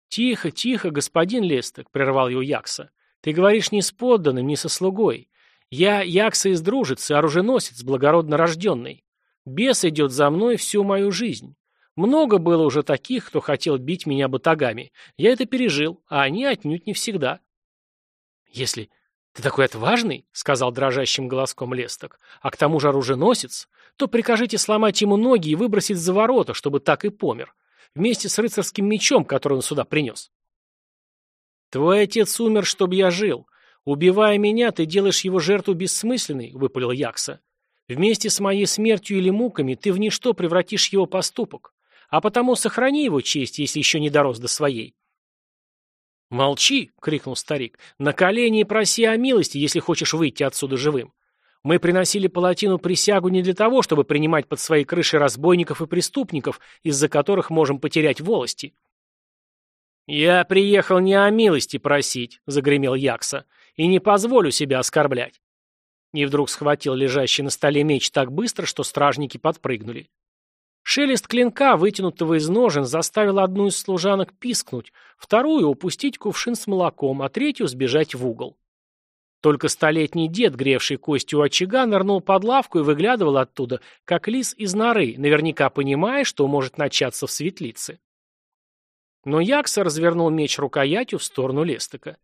Speaker 1: Тихо, тихо, господин Лесток, прервал его Якса. Ты говоришь не с подданным, не со слугой. Я Якса из Дружицы, оруженосец, благородно рожденный. Бес идет за мной всю мою жизнь. Много было уже таких, кто хотел бить меня батагами. Я это пережил, а они отнюдь не всегда. Если ты такой отважный, — сказал дрожащим голоском Лесток, — а к тому же оруженосец, то прикажите сломать ему ноги и выбросить за ворота, чтобы так и помер, вместе с рыцарским мечом, который он сюда принес. Твой отец умер, чтобы я жил. Убивая меня, ты делаешь его жертву бессмысленной, — выпалил Якса. Вместе с моей смертью или муками ты в ничто превратишь его поступок а потому сохрани его честь, если еще не дорос до своей. «Молчи!» — крикнул старик. «На колени и проси о милости, если хочешь выйти отсюда живым. Мы приносили палатину присягу не для того, чтобы принимать под свои крыши разбойников и преступников, из-за которых можем потерять волости». «Я приехал не о милости просить», — загремел Якса, — «и не позволю себя оскорблять». И вдруг схватил лежащий на столе меч так быстро, что стражники подпрыгнули. Шелест клинка, вытянутого из ножен, заставил одну из служанок пискнуть, вторую упустить кувшин с молоком, а третью сбежать в угол. Только столетний дед, гревший костью очага, нырнул под лавку и выглядывал оттуда, как лис из норы, наверняка понимая, что может начаться в светлице. Но Якса развернул меч рукоятью в сторону Лестека.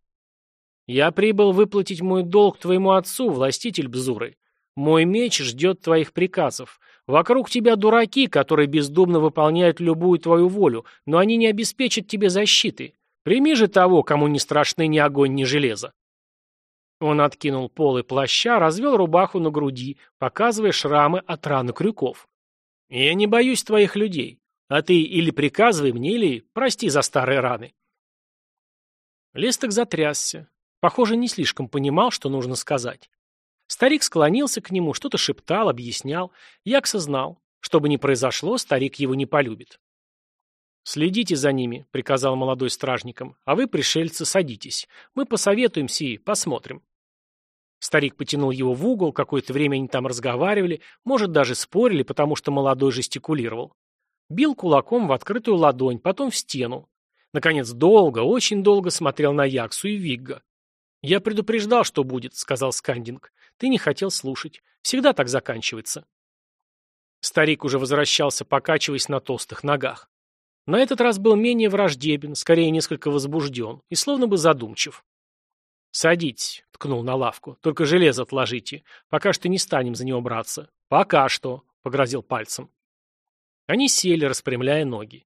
Speaker 1: «Я прибыл выплатить мой долг твоему отцу, властитель Бзуры. Мой меч ждет твоих приказов. Вокруг тебя дураки, которые бездумно выполняют любую твою волю, но они не обеспечат тебе защиты. Прими же того, кому не страшны ни огонь, ни железо. Он откинул полы плаща, развел рубаху на груди, показывая шрамы от раны крюков. «Я не боюсь твоих людей, а ты или приказывай мне, или прости за старые раны». Лесток затрясся. Похоже, не слишком понимал, что нужно сказать. Старик склонился к нему, что-то шептал, объяснял. Якса знал. Что бы ни произошло, старик его не полюбит. «Следите за ними», — приказал молодой стражникам, — «а вы, пришельцы, садитесь. Мы посоветуемся и посмотрим». Старик потянул его в угол, какое-то время они там разговаривали, может, даже спорили, потому что молодой жестикулировал. Бил кулаком в открытую ладонь, потом в стену. Наконец, долго, очень долго смотрел на Яксу и Вигга. «Я предупреждал, что будет», — сказал Скандинг. «Ты не хотел слушать. Всегда так заканчивается». Старик уже возвращался, покачиваясь на толстых ногах. На этот раз был менее враждебен, скорее несколько возбужден и словно бы задумчив. «Садитесь», — ткнул на лавку, — «только железо отложите. Пока что не станем за него браться». «Пока что», — погрозил пальцем. Они сели, распрямляя ноги.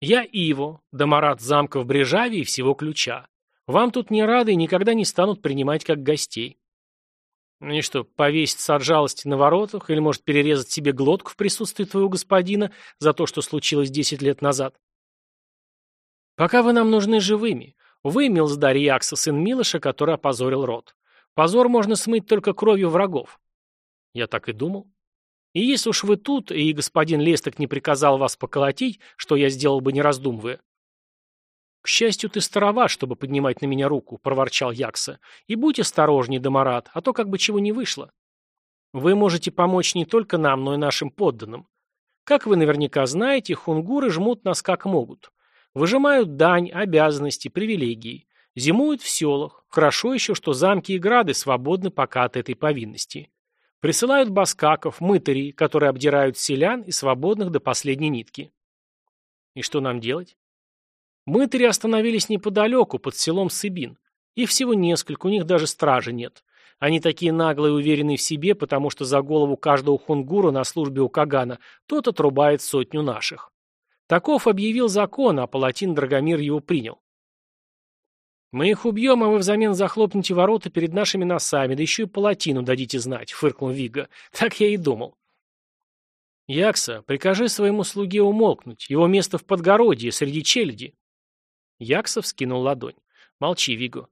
Speaker 1: «Я Иво, домарат замка в Брежаве и всего ключа. Вам тут не рады и никогда не станут принимать как гостей». «Они что, повеситься от жалости на воротах или, может, перерезать себе глотку в присутствии твоего господина за то, что случилось десять лет назад?» «Пока вы нам нужны живыми. Вы, Милздарь Якса, сын Милыша, который опозорил род. Позор можно смыть только кровью врагов. Я так и думал. И если уж вы тут, и господин Лесток не приказал вас поколотить, что я сделал бы не раздумывая. К счастью, ты старова, чтобы поднимать на меня руку, проворчал Якса. И будь осторожней, Домарат, а то как бы чего не вышло. Вы можете помочь не только нам, но и нашим подданным. Как вы наверняка знаете, хунгуры жмут нас как могут. Выжимают дань, обязанности, привилегии. Зимуют в селах. Хорошо еще, что замки и грады свободны пока от этой повинности. Присылают баскаков, мытарей, которые обдирают селян и свободных до последней нитки. И что нам делать? Мытари остановились неподалеку, под селом Сыбин. Их всего несколько, у них даже стражи нет. Они такие наглые и уверенные в себе, потому что за голову каждого хунгура на службе у Кагана тот отрубает сотню наших. Таков объявил закон, а Палатин Драгомир его принял. «Мы их убьем, а вы взамен захлопнете ворота перед нашими носами, да еще и Палатину дадите знать», — фыркнул Вига. «Так я и думал». «Якса, прикажи своему слуге умолкнуть. Его место в подгородье, среди челяди». Якса вскинул ладонь. «Молчи, Виго.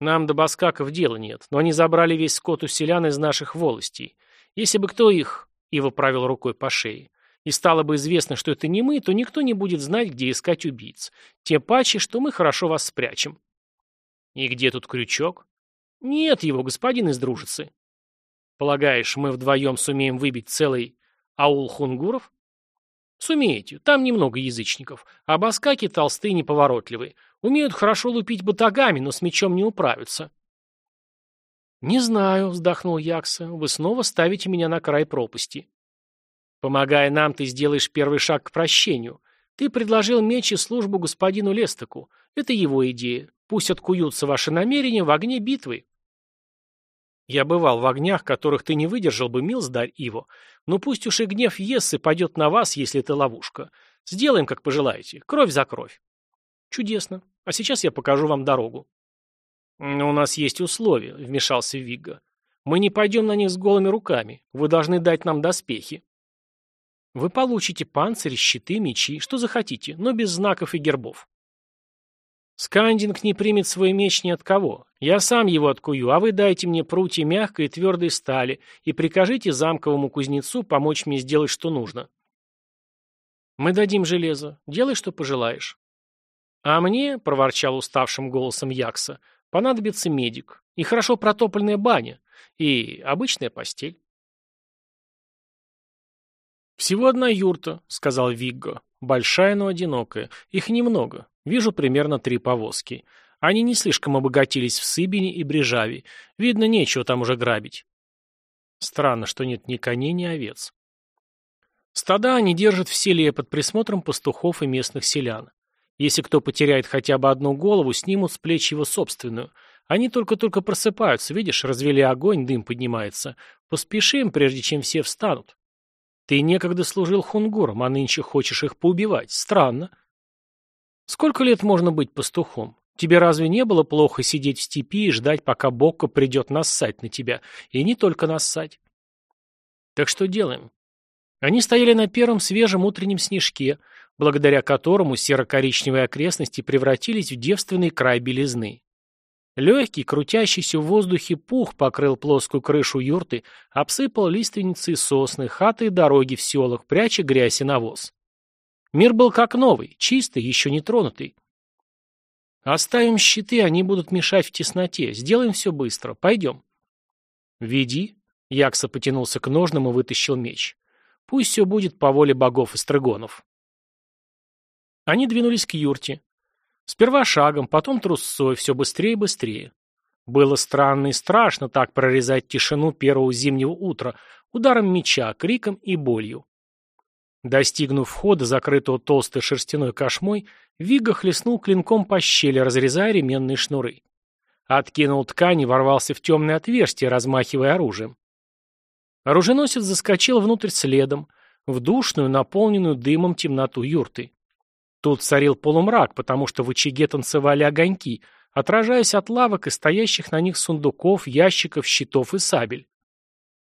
Speaker 1: Нам до баскаков дела нет, но они забрали весь скот у селян из наших волостей. Если бы кто их...» — Ива правил рукой по шее и стало бы известно, что это не мы, то никто не будет знать, где искать убийц. Тем паче, что мы хорошо вас спрячем. И где тут крючок? Нет его, господин из дружицы. Полагаешь, мы вдвоем сумеем выбить целый аул хунгуров? Сумеете, там немного язычников, а баскаки толстые неповоротливые. Умеют хорошо лупить батагами, но с мечом не управятся. «Не знаю», — вздохнул Якса, — «вы снова ставите меня на край пропасти». Помогая нам, ты сделаешь первый шаг к прощению. Ты предложил меч и службу господину Лестоку. Это его идея. Пусть откуются ваши намерения в огне битвы. Я бывал в огнях, которых ты не выдержал бы, милздарь Иво. Но пусть уж и гнев Ессы пойдет на вас, если это ловушка. Сделаем, как пожелаете. Кровь за кровь. Чудесно. А сейчас я покажу вам дорогу. Но у нас есть условия, вмешался Вигга. Мы не пойдем на них с голыми руками. Вы должны дать нам доспехи. Вы получите панцирь, щиты, мечи, что захотите, но без знаков и гербов. Скандинг не примет свой меч ни от кого. Я сам его откую, а вы дайте мне прутья мягкой и твердой стали и прикажите замковому кузнецу помочь мне сделать, что нужно. Мы дадим железо. Делай, что пожелаешь. А мне, — проворчал уставшим голосом Якса, — понадобится медик и хорошо протопленная баня и обычная постель. «Всего одна юрта», — сказал Вигго. «Большая, но одинокая. Их немного. Вижу примерно три повозки. Они не слишком обогатились в Сыбине и Брижаве. Видно, нечего там уже грабить». Странно, что нет ни коней, ни овец. Стада они держат в селе под присмотром пастухов и местных селян. Если кто потеряет хотя бы одну голову, снимут с плеч его собственную. Они только-только просыпаются, видишь, развели огонь, дым поднимается. Поспешим, прежде чем все встанут. Ты некогда служил хунгуром, а нынче хочешь их поубивать. Странно. Сколько лет можно быть пастухом? Тебе разве не было плохо сидеть в степи и ждать, пока Бокко придет нассать на тебя? И не только нассать. Так что делаем? Они стояли на первом свежем утреннем снежке, благодаря которому серо-коричневые окрестности превратились в девственный край белизны. Легкий, крутящийся в воздухе пух покрыл плоскую крышу юрты, обсыпал лиственницы и сосны, хаты и дороги в селах, пряча грязь и навоз. Мир был как новый, чистый, еще не тронутый. Оставим щиты, они будут мешать в тесноте. Сделаем все быстро. Пойдем. Веди. Якса потянулся к ножнам и вытащил меч. Пусть все будет по воле богов и стригонов. Они двинулись к юрте. Сперва шагом, потом трусцой, все быстрее и быстрее. Было странно и страшно так прорезать тишину первого зимнего утра ударом меча, криком и болью. Достигнув входа, закрытого толстой шерстяной кошмой, Вига хлестнул клинком по щели, разрезая ременные шнуры. Откинул ткань и ворвался в темное отверстие, размахивая оружием. Оруженосец заскочил внутрь следом, в душную, наполненную дымом темноту юрты. Тут царил полумрак, потому что в очаге танцевали огоньки, отражаясь от лавок и стоящих на них сундуков, ящиков, щитов и сабель.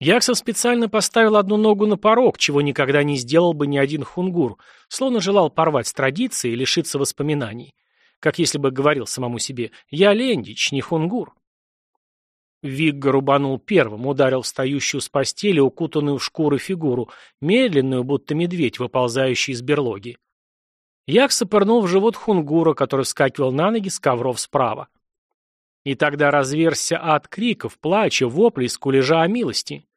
Speaker 1: Яксов специально поставил одну ногу на порог, чего никогда не сделал бы ни один хунгур, словно желал порвать с традицией и лишиться воспоминаний. Как если бы говорил самому себе «Я Лендич, не хунгур». Вигга рубанул первым, ударил встающую с постели, укутанную в шкуры фигуру, медленную, будто медведь, выползающий из берлоги. Якса пырнул в живот хунгура, который вскакивал на ноги с ковров справа. И тогда разверзся от криков, плача, воплей, скулежа о милости.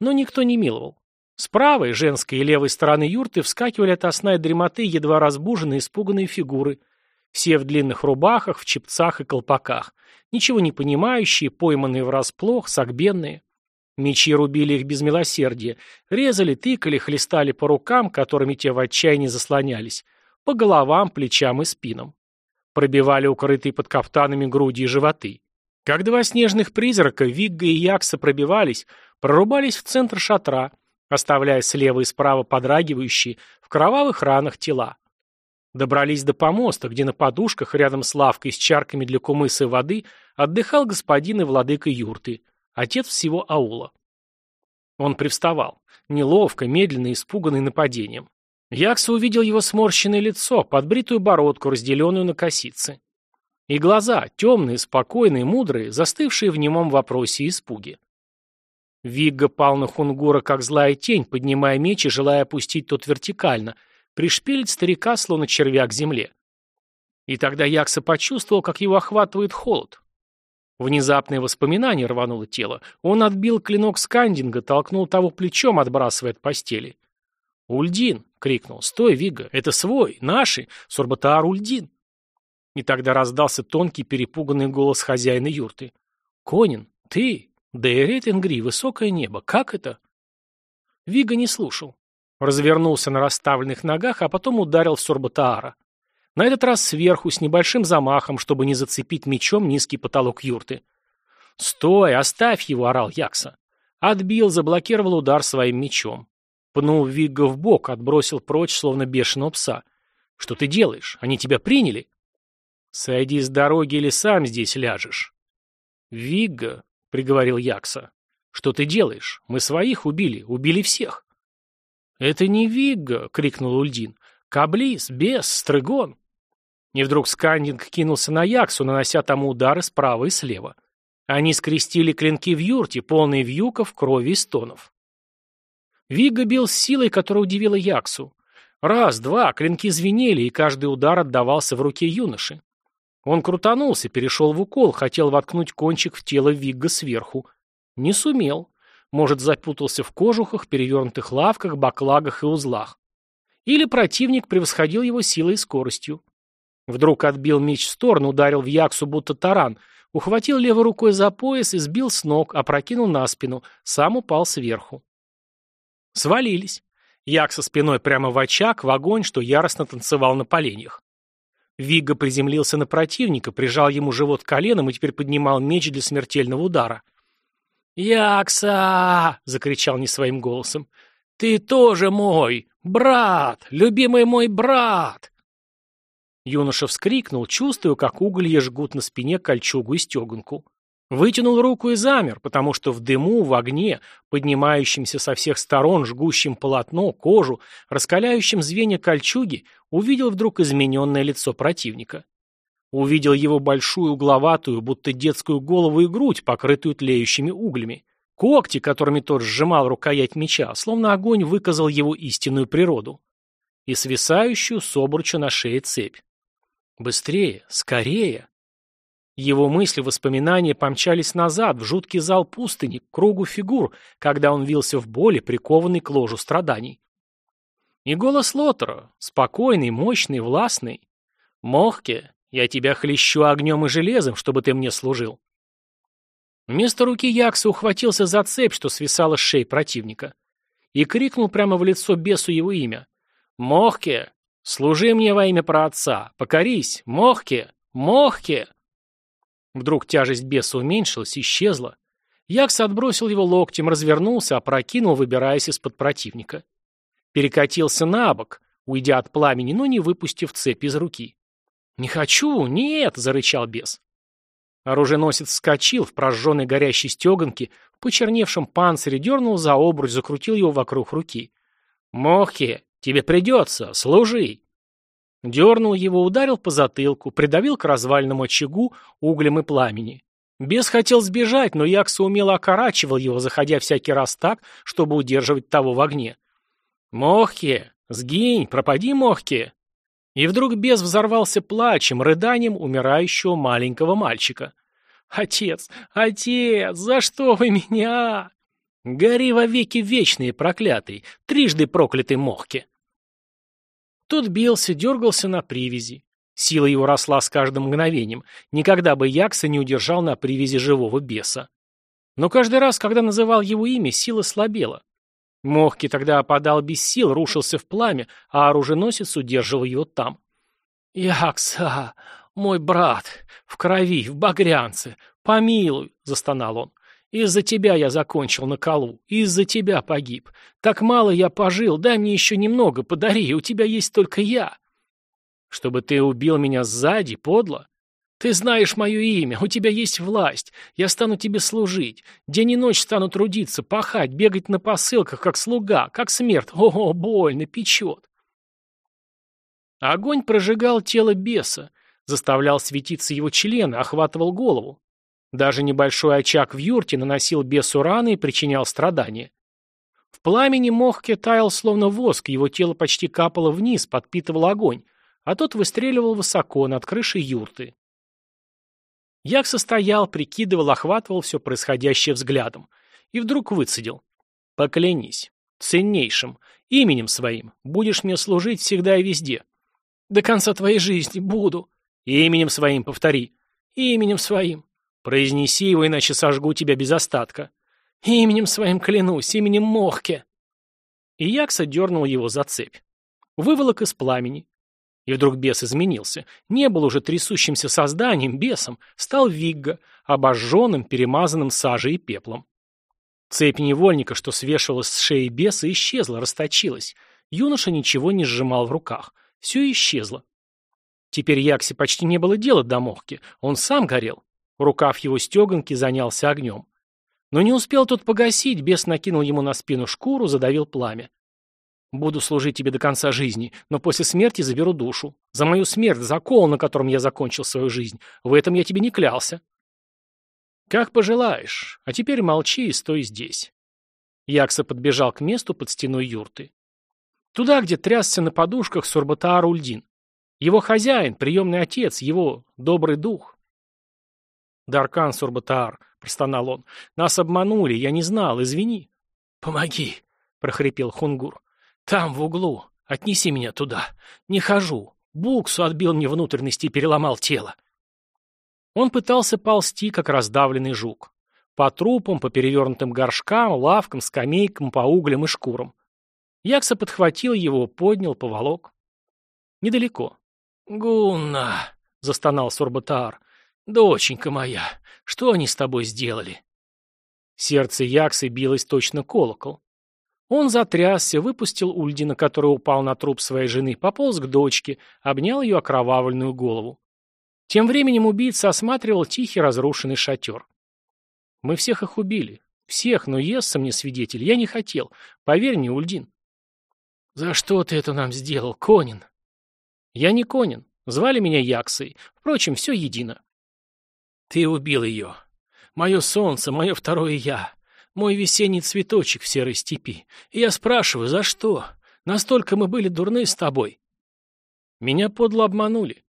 Speaker 1: Но никто не миловал. С правой, женской и левой стороны юрты вскакивали от сна и дремоты едва разбуженные испуганные фигуры. Все в длинных рубахах, в чепцах и колпаках. Ничего не понимающие, пойманные врасплох, согбенные. Мечи рубили их без милосердия. Резали, тыкали, хлестали по рукам, которыми те в отчаянии заслонялись по головам, плечам и спинам. Пробивали укрытые под кафтанами груди и животы. Как два снежных призрака, Вигга и Якса пробивались, прорубались в центр шатра, оставляя слева и справа подрагивающие в кровавых ранах тела. Добрались до помоста, где на подушках рядом с лавкой с чарками для кумыса и воды отдыхал господин и владыка юрты, отец всего аула. Он привставал, неловко, медленно, испуганный нападением. Якса увидел его сморщенное лицо, подбритую бородку, разделенную на косицы. И глаза, темные, спокойные, мудрые, застывшие в немом вопросе и испуге. Вигга пал на Хунгура, как злая тень, поднимая меч и желая опустить тот вертикально, пришпилить старика, словно червя к земле. И тогда Якса почувствовал, как его охватывает холод. Внезапное воспоминание рвануло тело. Он отбил клинок скандинга, толкнул того плечом, отбрасывая от постели. «Ульдин!» — крикнул. «Стой, Вига! Это свой! Наши! Сурбатаар Ульдин!» И тогда раздался тонкий перепуганный голос хозяина юрты. «Конин, ты? Дейрет Ингри, высокое небо, как это?» Вига не слушал. Развернулся на расставленных ногах, а потом ударил в Сурбатаара. На этот раз сверху, с небольшим замахом, чтобы не зацепить мечом низкий потолок юрты. «Стой, оставь его!» — орал Якса. Отбил, заблокировал удар своим мечом. Пнул Вигга в бок, отбросил прочь, словно бешеного пса. «Что ты делаешь? Они тебя приняли?» «Сойди с дороги или сам здесь ляжешь». «Вигга», — приговорил Якса, — «что ты делаешь? Мы своих убили, убили всех». «Это не Вигга!» — крикнул Ульдин. «Каблис, бес, стрыгон!» И вдруг Скандинг кинулся на Яксу, нанося тому удары справа и слева. Они скрестили клинки в юрте, полные вьюков, крови и стонов. Вига бил с силой, которая удивила Яксу. Раз, два, клинки звенели, и каждый удар отдавался в руке юноши. Он крутанулся, перешел в укол, хотел воткнуть кончик в тело Вигга сверху. Не сумел. Может, запутался в кожухах, перевернутых лавках, баклагах и узлах. Или противник превосходил его силой и скоростью. Вдруг отбил меч в сторону, ударил в Яксу будто таран, ухватил левой рукой за пояс и сбил с ног, опрокинул на спину, сам упал сверху. Свалились. Як со спиной прямо в очаг, в огонь, что яростно танцевал на поленьях. Вига приземлился на противника, прижал ему живот коленом и теперь поднимал меч для смертельного удара. «Якса!» — закричал не своим голосом. Ты тоже мой! Брат! Любимый мой брат!» Юноша вскрикнул, чувствуя, как уголья жгут на спине кольчугу и стеганку. Вытянул руку и замер, потому что в дыму, в огне, поднимающемся со всех сторон, жгущим полотно, кожу, раскаляющим звенья кольчуги, увидел вдруг измененное лицо противника. Увидел его большую угловатую, будто детскую голову и грудь, покрытую тлеющими углями. Когти, которыми тот сжимал рукоять меча, словно огонь выказал его истинную природу. И свисающую с обруча на шее цепь. Быстрее, скорее. Его мысли, воспоминания помчались назад, в жуткий зал пустыни, к кругу фигур, когда он вился в боли, прикованный к ложу страданий. И голос Лотера, спокойный, мощный, властный. «Мохке, я тебя хлещу огнем и железом, чтобы ты мне служил». Вместо руки Якса ухватился за цепь, что свисала с шеи противника, и крикнул прямо в лицо бесу его имя. «Мохке, служи мне во имя праотца! Покорись! Мохке! Мохке!» Вдруг тяжесть беса уменьшилась, исчезла. Якс отбросил его локтем, развернулся, опрокинул, выбираясь из-под противника. Перекатился на бок, уйдя от пламени, но не выпустив цепь из руки. «Не хочу! Нет!» — зарычал бес. Оруженосец вскочил в прожженной горящей стеганке, в почерневшем панцире дернул за обруч, закрутил его вокруг руки. «Мохи, тебе придется, служи!» Дернул его, ударил по затылку, придавил к развальному очагу углем и пламени. Бес хотел сбежать, но Якса умело окорачивал его, заходя всякий раз так, чтобы удерживать того в огне. «Мохке! Сгинь! Пропади, Мохке!» И вдруг бес взорвался плачем, рыданием умирающего маленького мальчика. «Отец! Отец! За что вы меня?» «Гори во веки вечные, проклятый, трижды проклятый Мохке!» Тот бился, дергался на привязи. Сила его росла с каждым мгновением. Никогда бы Якса не удержал на привязи живого беса. Но каждый раз, когда называл его имя, сила слабела. Мохки тогда опадал без сил, рушился в пламя, а оруженосец удерживал его там. «Якса, мой брат, в крови, в багрянце, помилуй!» — застонал он. Из-за тебя я закончил на колу. Из-за тебя погиб. Так мало я пожил. Дай мне еще немного, подари. У тебя есть только я. Чтобы ты убил меня сзади, подло? Ты знаешь мое имя, у тебя есть власть. Я стану тебе служить. День и ночь стану трудиться, пахать, бегать на посылках, как слуга, как смерть. О, больно, печет. Огонь прожигал тело беса, заставлял светиться его члены, охватывал голову. Даже небольшой очаг в юрте наносил бесу раны и причинял страдания. В пламени Мохке таял словно воск, его тело почти капало вниз, подпитывал огонь, а тот выстреливал высоко, над крышей юрты. Як состоял, прикидывал, охватывал все происходящее взглядом. И вдруг выцедил. «Поклянись. Ценнейшим. Именем своим. Будешь мне служить всегда и везде. До конца твоей жизни буду. Именем своим повтори. Именем своим. Произнеси его, иначе сожгу тебя без остатка. Именем своим клянусь, именем Мохке. И Якса дернул его за цепь. Выволок из пламени. И вдруг бес изменился. Не был уже трясущимся созданием, бесом, стал Вигга, обожженным, перемазанным сажей и пеплом. Цепь невольника, что свешивалась с шеи беса, исчезла, расточилась. Юноша ничего не сжимал в руках. Все исчезло. Теперь Яксе почти не было дела до Мохки. Он сам горел. Рукав его стеганки занялся огнем. Но не успел тот погасить, бес накинул ему на спину шкуру, задавил пламя. «Буду служить тебе до конца жизни, но после смерти заберу душу. За мою смерть, за кол, на котором я закончил свою жизнь. В этом я тебе не клялся». «Как пожелаешь. А теперь молчи и стой здесь». Якса подбежал к месту под стеной юрты. Туда, где трясся на подушках Сурбатаар Ульдин. Его хозяин, приемный отец, его добрый дух. «Даркан Сурбатаар», — простонал он, — «нас обманули, я не знал, извини». «Помоги», — прохрипел Хунгур. «Там, в углу. Отнеси меня туда. Не хожу. Буксу отбил мне внутренности и переломал тело». Он пытался ползти, как раздавленный жук. По трупам, по перевернутым горшкам, лавкам, скамейкам, по углям и шкурам. Якса подхватил его, поднял, поволок. Недалеко. «Гунна!» — застонал Сурбатаар. «Доченька моя, что они с тобой сделали?» Сердце Яксы билось точно колокол. Он затрясся, выпустил Ульдина, который упал на труп своей жены, пополз к дочке, обнял ее окровавленную голову. Тем временем убийца осматривал тихий разрушенный шатер. Мы всех их убили. Всех, но Есса мне свидетель. Я не хотел. Поверь мне, Ульдин. За что ты это нам сделал, Конин? Я не Конин. Звали меня Яксой. Впрочем, все едино. Ты убил ее. Мое солнце, мое второе я. Мой весенний цветочек в серой степи. И я спрашиваю, за что? Настолько мы были дурны с тобой. Меня подло обманули.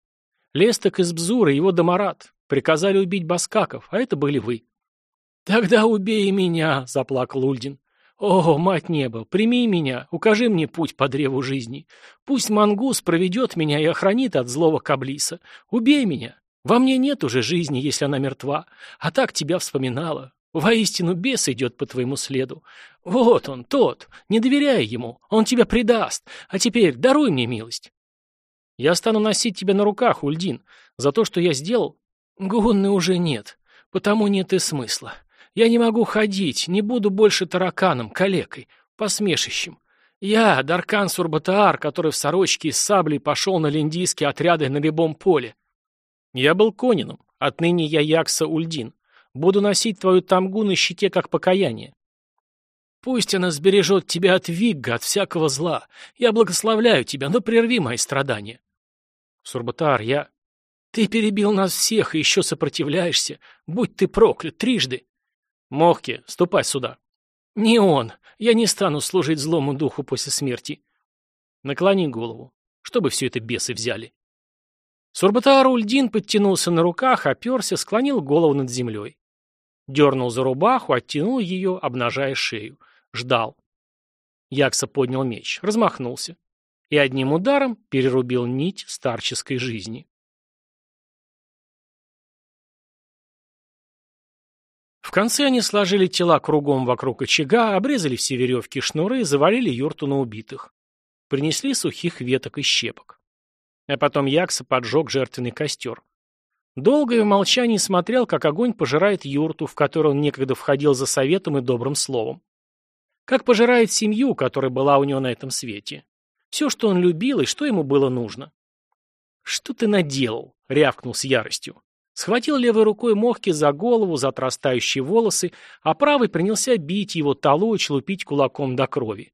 Speaker 1: Лесток из Бзура, его домарат. Приказали убить баскаков, а это были вы. «Тогда убей меня!» — заплакал Ульдин. «О, мать неба, прими меня, укажи мне путь по древу жизни. Пусть Мангус проведет меня и охранит от злого Каблиса. Убей меня. Во мне нет уже жизни, если она мертва. А так тебя вспоминала. Воистину бес идет по твоему следу. Вот он, тот. Не доверяй ему. Он тебя предаст. А теперь даруй мне милость. Я стану носить тебя на руках, Ульдин. За то, что я сделал, гунны уже нет. Потому нет и смысла. Я не могу ходить, не буду больше тараканом, калекой, посмешищем. Я, Даркан Сурбатаар, который в сорочке и саблей пошел на линдийские отряды на любом поле. Я был конином, отныне я Якса Ульдин. Буду носить твою тамгу на щите как покаяние. Пусть она сбережет тебя от вигга, от всякого зла. Я благословляю тебя, но прерви мои страдания. Сурбатар, я... Ты перебил нас всех и еще сопротивляешься. Будь ты проклят трижды. Мохки, ступай сюда. Не он. Я не стану служить злому духу после смерти. Наклони голову, чтобы все это бесы взяли. Сурбатаар Ульдин подтянулся на руках, оперся, склонил голову над землей. Дернул за рубаху, оттянул ее, обнажая шею. Ждал. Якса поднял меч, размахнулся и одним ударом перерубил нить старческой жизни. В конце они сложили тела кругом вокруг очага, обрезали все веревки и шнуры, завалили юрту на убитых. Принесли сухих веток и щепок. А потом Якса поджег жертвенный костер. Долго и в молчании смотрел, как огонь пожирает юрту, в которую он некогда входил за советом и добрым словом. Как пожирает семью, которая была у него на этом свете. Все, что он любил и что ему было нужно. «Что ты наделал?» — рявкнул с яростью. Схватил левой рукой Мохки за голову, за отрастающие волосы, а правой принялся бить его, толочь, лупить кулаком до крови.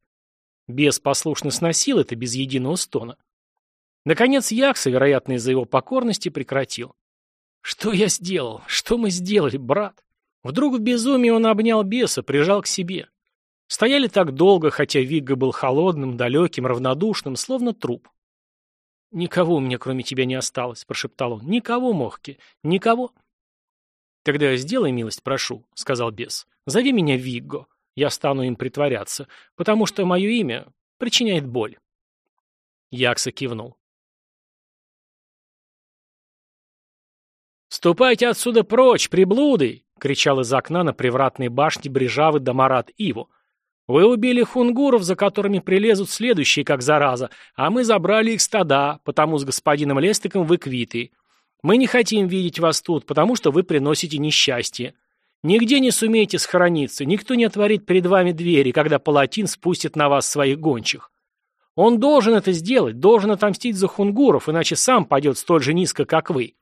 Speaker 1: Бес послушно сносил это без единого стона. Наконец Якса, вероятно, из-за его покорности, прекратил. «Что я сделал? Что мы сделали, брат?» Вдруг в безумии он обнял беса, прижал к себе. Стояли так долго, хотя Вигга был холодным, далеким, равнодушным, словно труп. «Никого у меня, кроме тебя, не осталось», — прошептал он. «Никого, Мохки, никого». «Тогда сделай милость, прошу», — сказал бес. «Зови меня Вигго. Я стану им притворяться, потому что мое имя причиняет боль». Якса кивнул. «Ступайте отсюда прочь, приблуды!» — кричал из окна на привратной башне Брижавы Дамарат Иву. Вы убили хунгуров, за которыми прилезут следующие, как зараза, а мы забрали их стада, потому с господином Лестиком вы квиты. Мы не хотим видеть вас тут, потому что вы приносите несчастье. Нигде не сумеете схорониться, никто не отворит перед вами двери, когда палатин спустит на вас своих гончих. Он должен это сделать, должен отомстить за хунгуров, иначе сам падет столь же низко, как вы.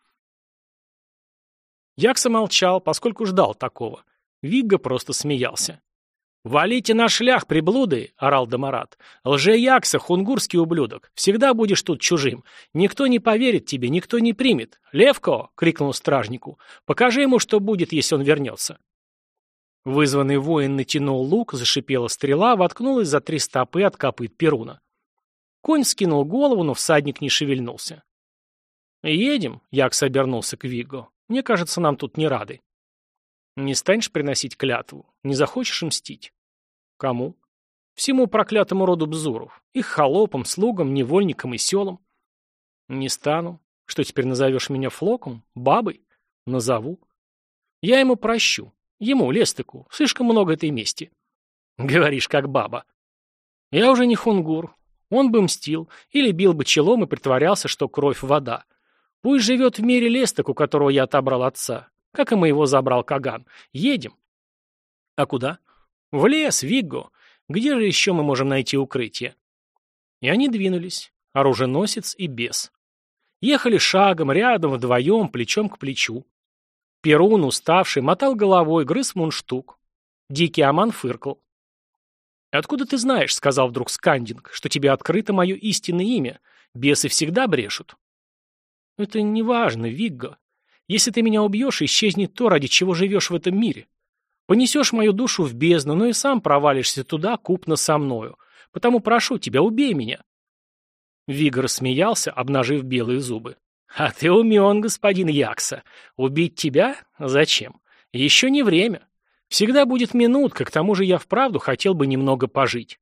Speaker 1: Якса молчал, поскольку ждал такого. Вигга просто смеялся. «Валите на шлях, приблуды!» — орал Дамарат. «Лже-Якса, хунгурский ублюдок! Всегда будешь тут чужим! Никто не поверит тебе, никто не примет! Левко!» — крикнул стражнику. «Покажи ему, что будет, если он вернется!» Вызванный воин натянул лук, зашипела стрела, воткнулась за три стопы от копыт Перуна. Конь скинул голову, но всадник не шевельнулся. «Едем», — Якс обернулся к Вигго. «Мне кажется, нам тут не рады». «Не станешь приносить клятву? Не захочешь мстить?» Кому? Всему проклятому роду Бзуров. Их холопам, слугам, невольникам и селам. Не стану. Что теперь назовешь меня флоком? Бабой? Назову. Я ему прощу. Ему, Лестыку, слишком много этой мести. Говоришь, как баба. Я уже не хунгур. Он бы мстил, или бил бы челом и притворялся, что кровь — вода. Пусть живет в мире Лестыку, которого я отобрал отца, как и моего забрал Каган. Едем. А куда? В лес, Вигго. Где же еще мы можем найти укрытие? И они двинулись, оруженосец и бес. Ехали шагом, рядом, вдвоем, плечом к плечу. Перун, уставший, мотал головой, грыз мундштук. Дикий Аман фыркал. «Откуда ты знаешь, — сказал вдруг Скандинг, — что тебе открыто мое истинное имя? Бесы всегда брешут». «Это не важно, Вигго. Если ты меня убьешь, исчезнет то, ради чего живешь в этом мире. Понесешь мою душу в бездну, но и сам провалишься туда, купно со мною. Потому прошу тебя, убей меня». Вигго рассмеялся, обнажив белые зубы. «А ты умен, господин Якса. Убить тебя? Зачем? Еще не время. Всегда будет минутка, к тому же я вправду хотел бы немного пожить.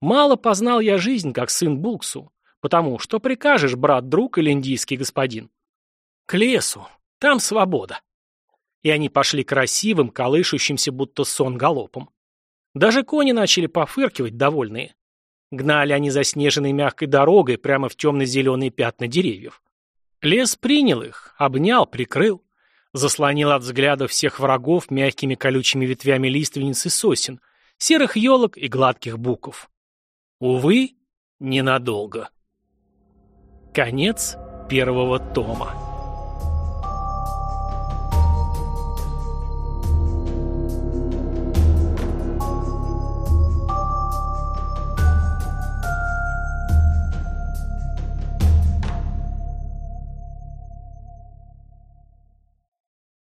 Speaker 1: Мало познал я жизнь, как сын Булксу, потому что прикажешь, брат-друг или индийский господин? К лесу, там свобода. И они пошли красивым, колышущимся, будто сон галопом. Даже кони начали пофыркивать, довольные. Гнали они заснеженной мягкой дорогой прямо в темно-зеленые пятна деревьев. Лес принял их, обнял, прикрыл заслонил от взгляда всех врагов мягкими колючими ветвями лиственниц и сосен, серых елок и гладких буков. Увы, ненадолго. Конец первого тома.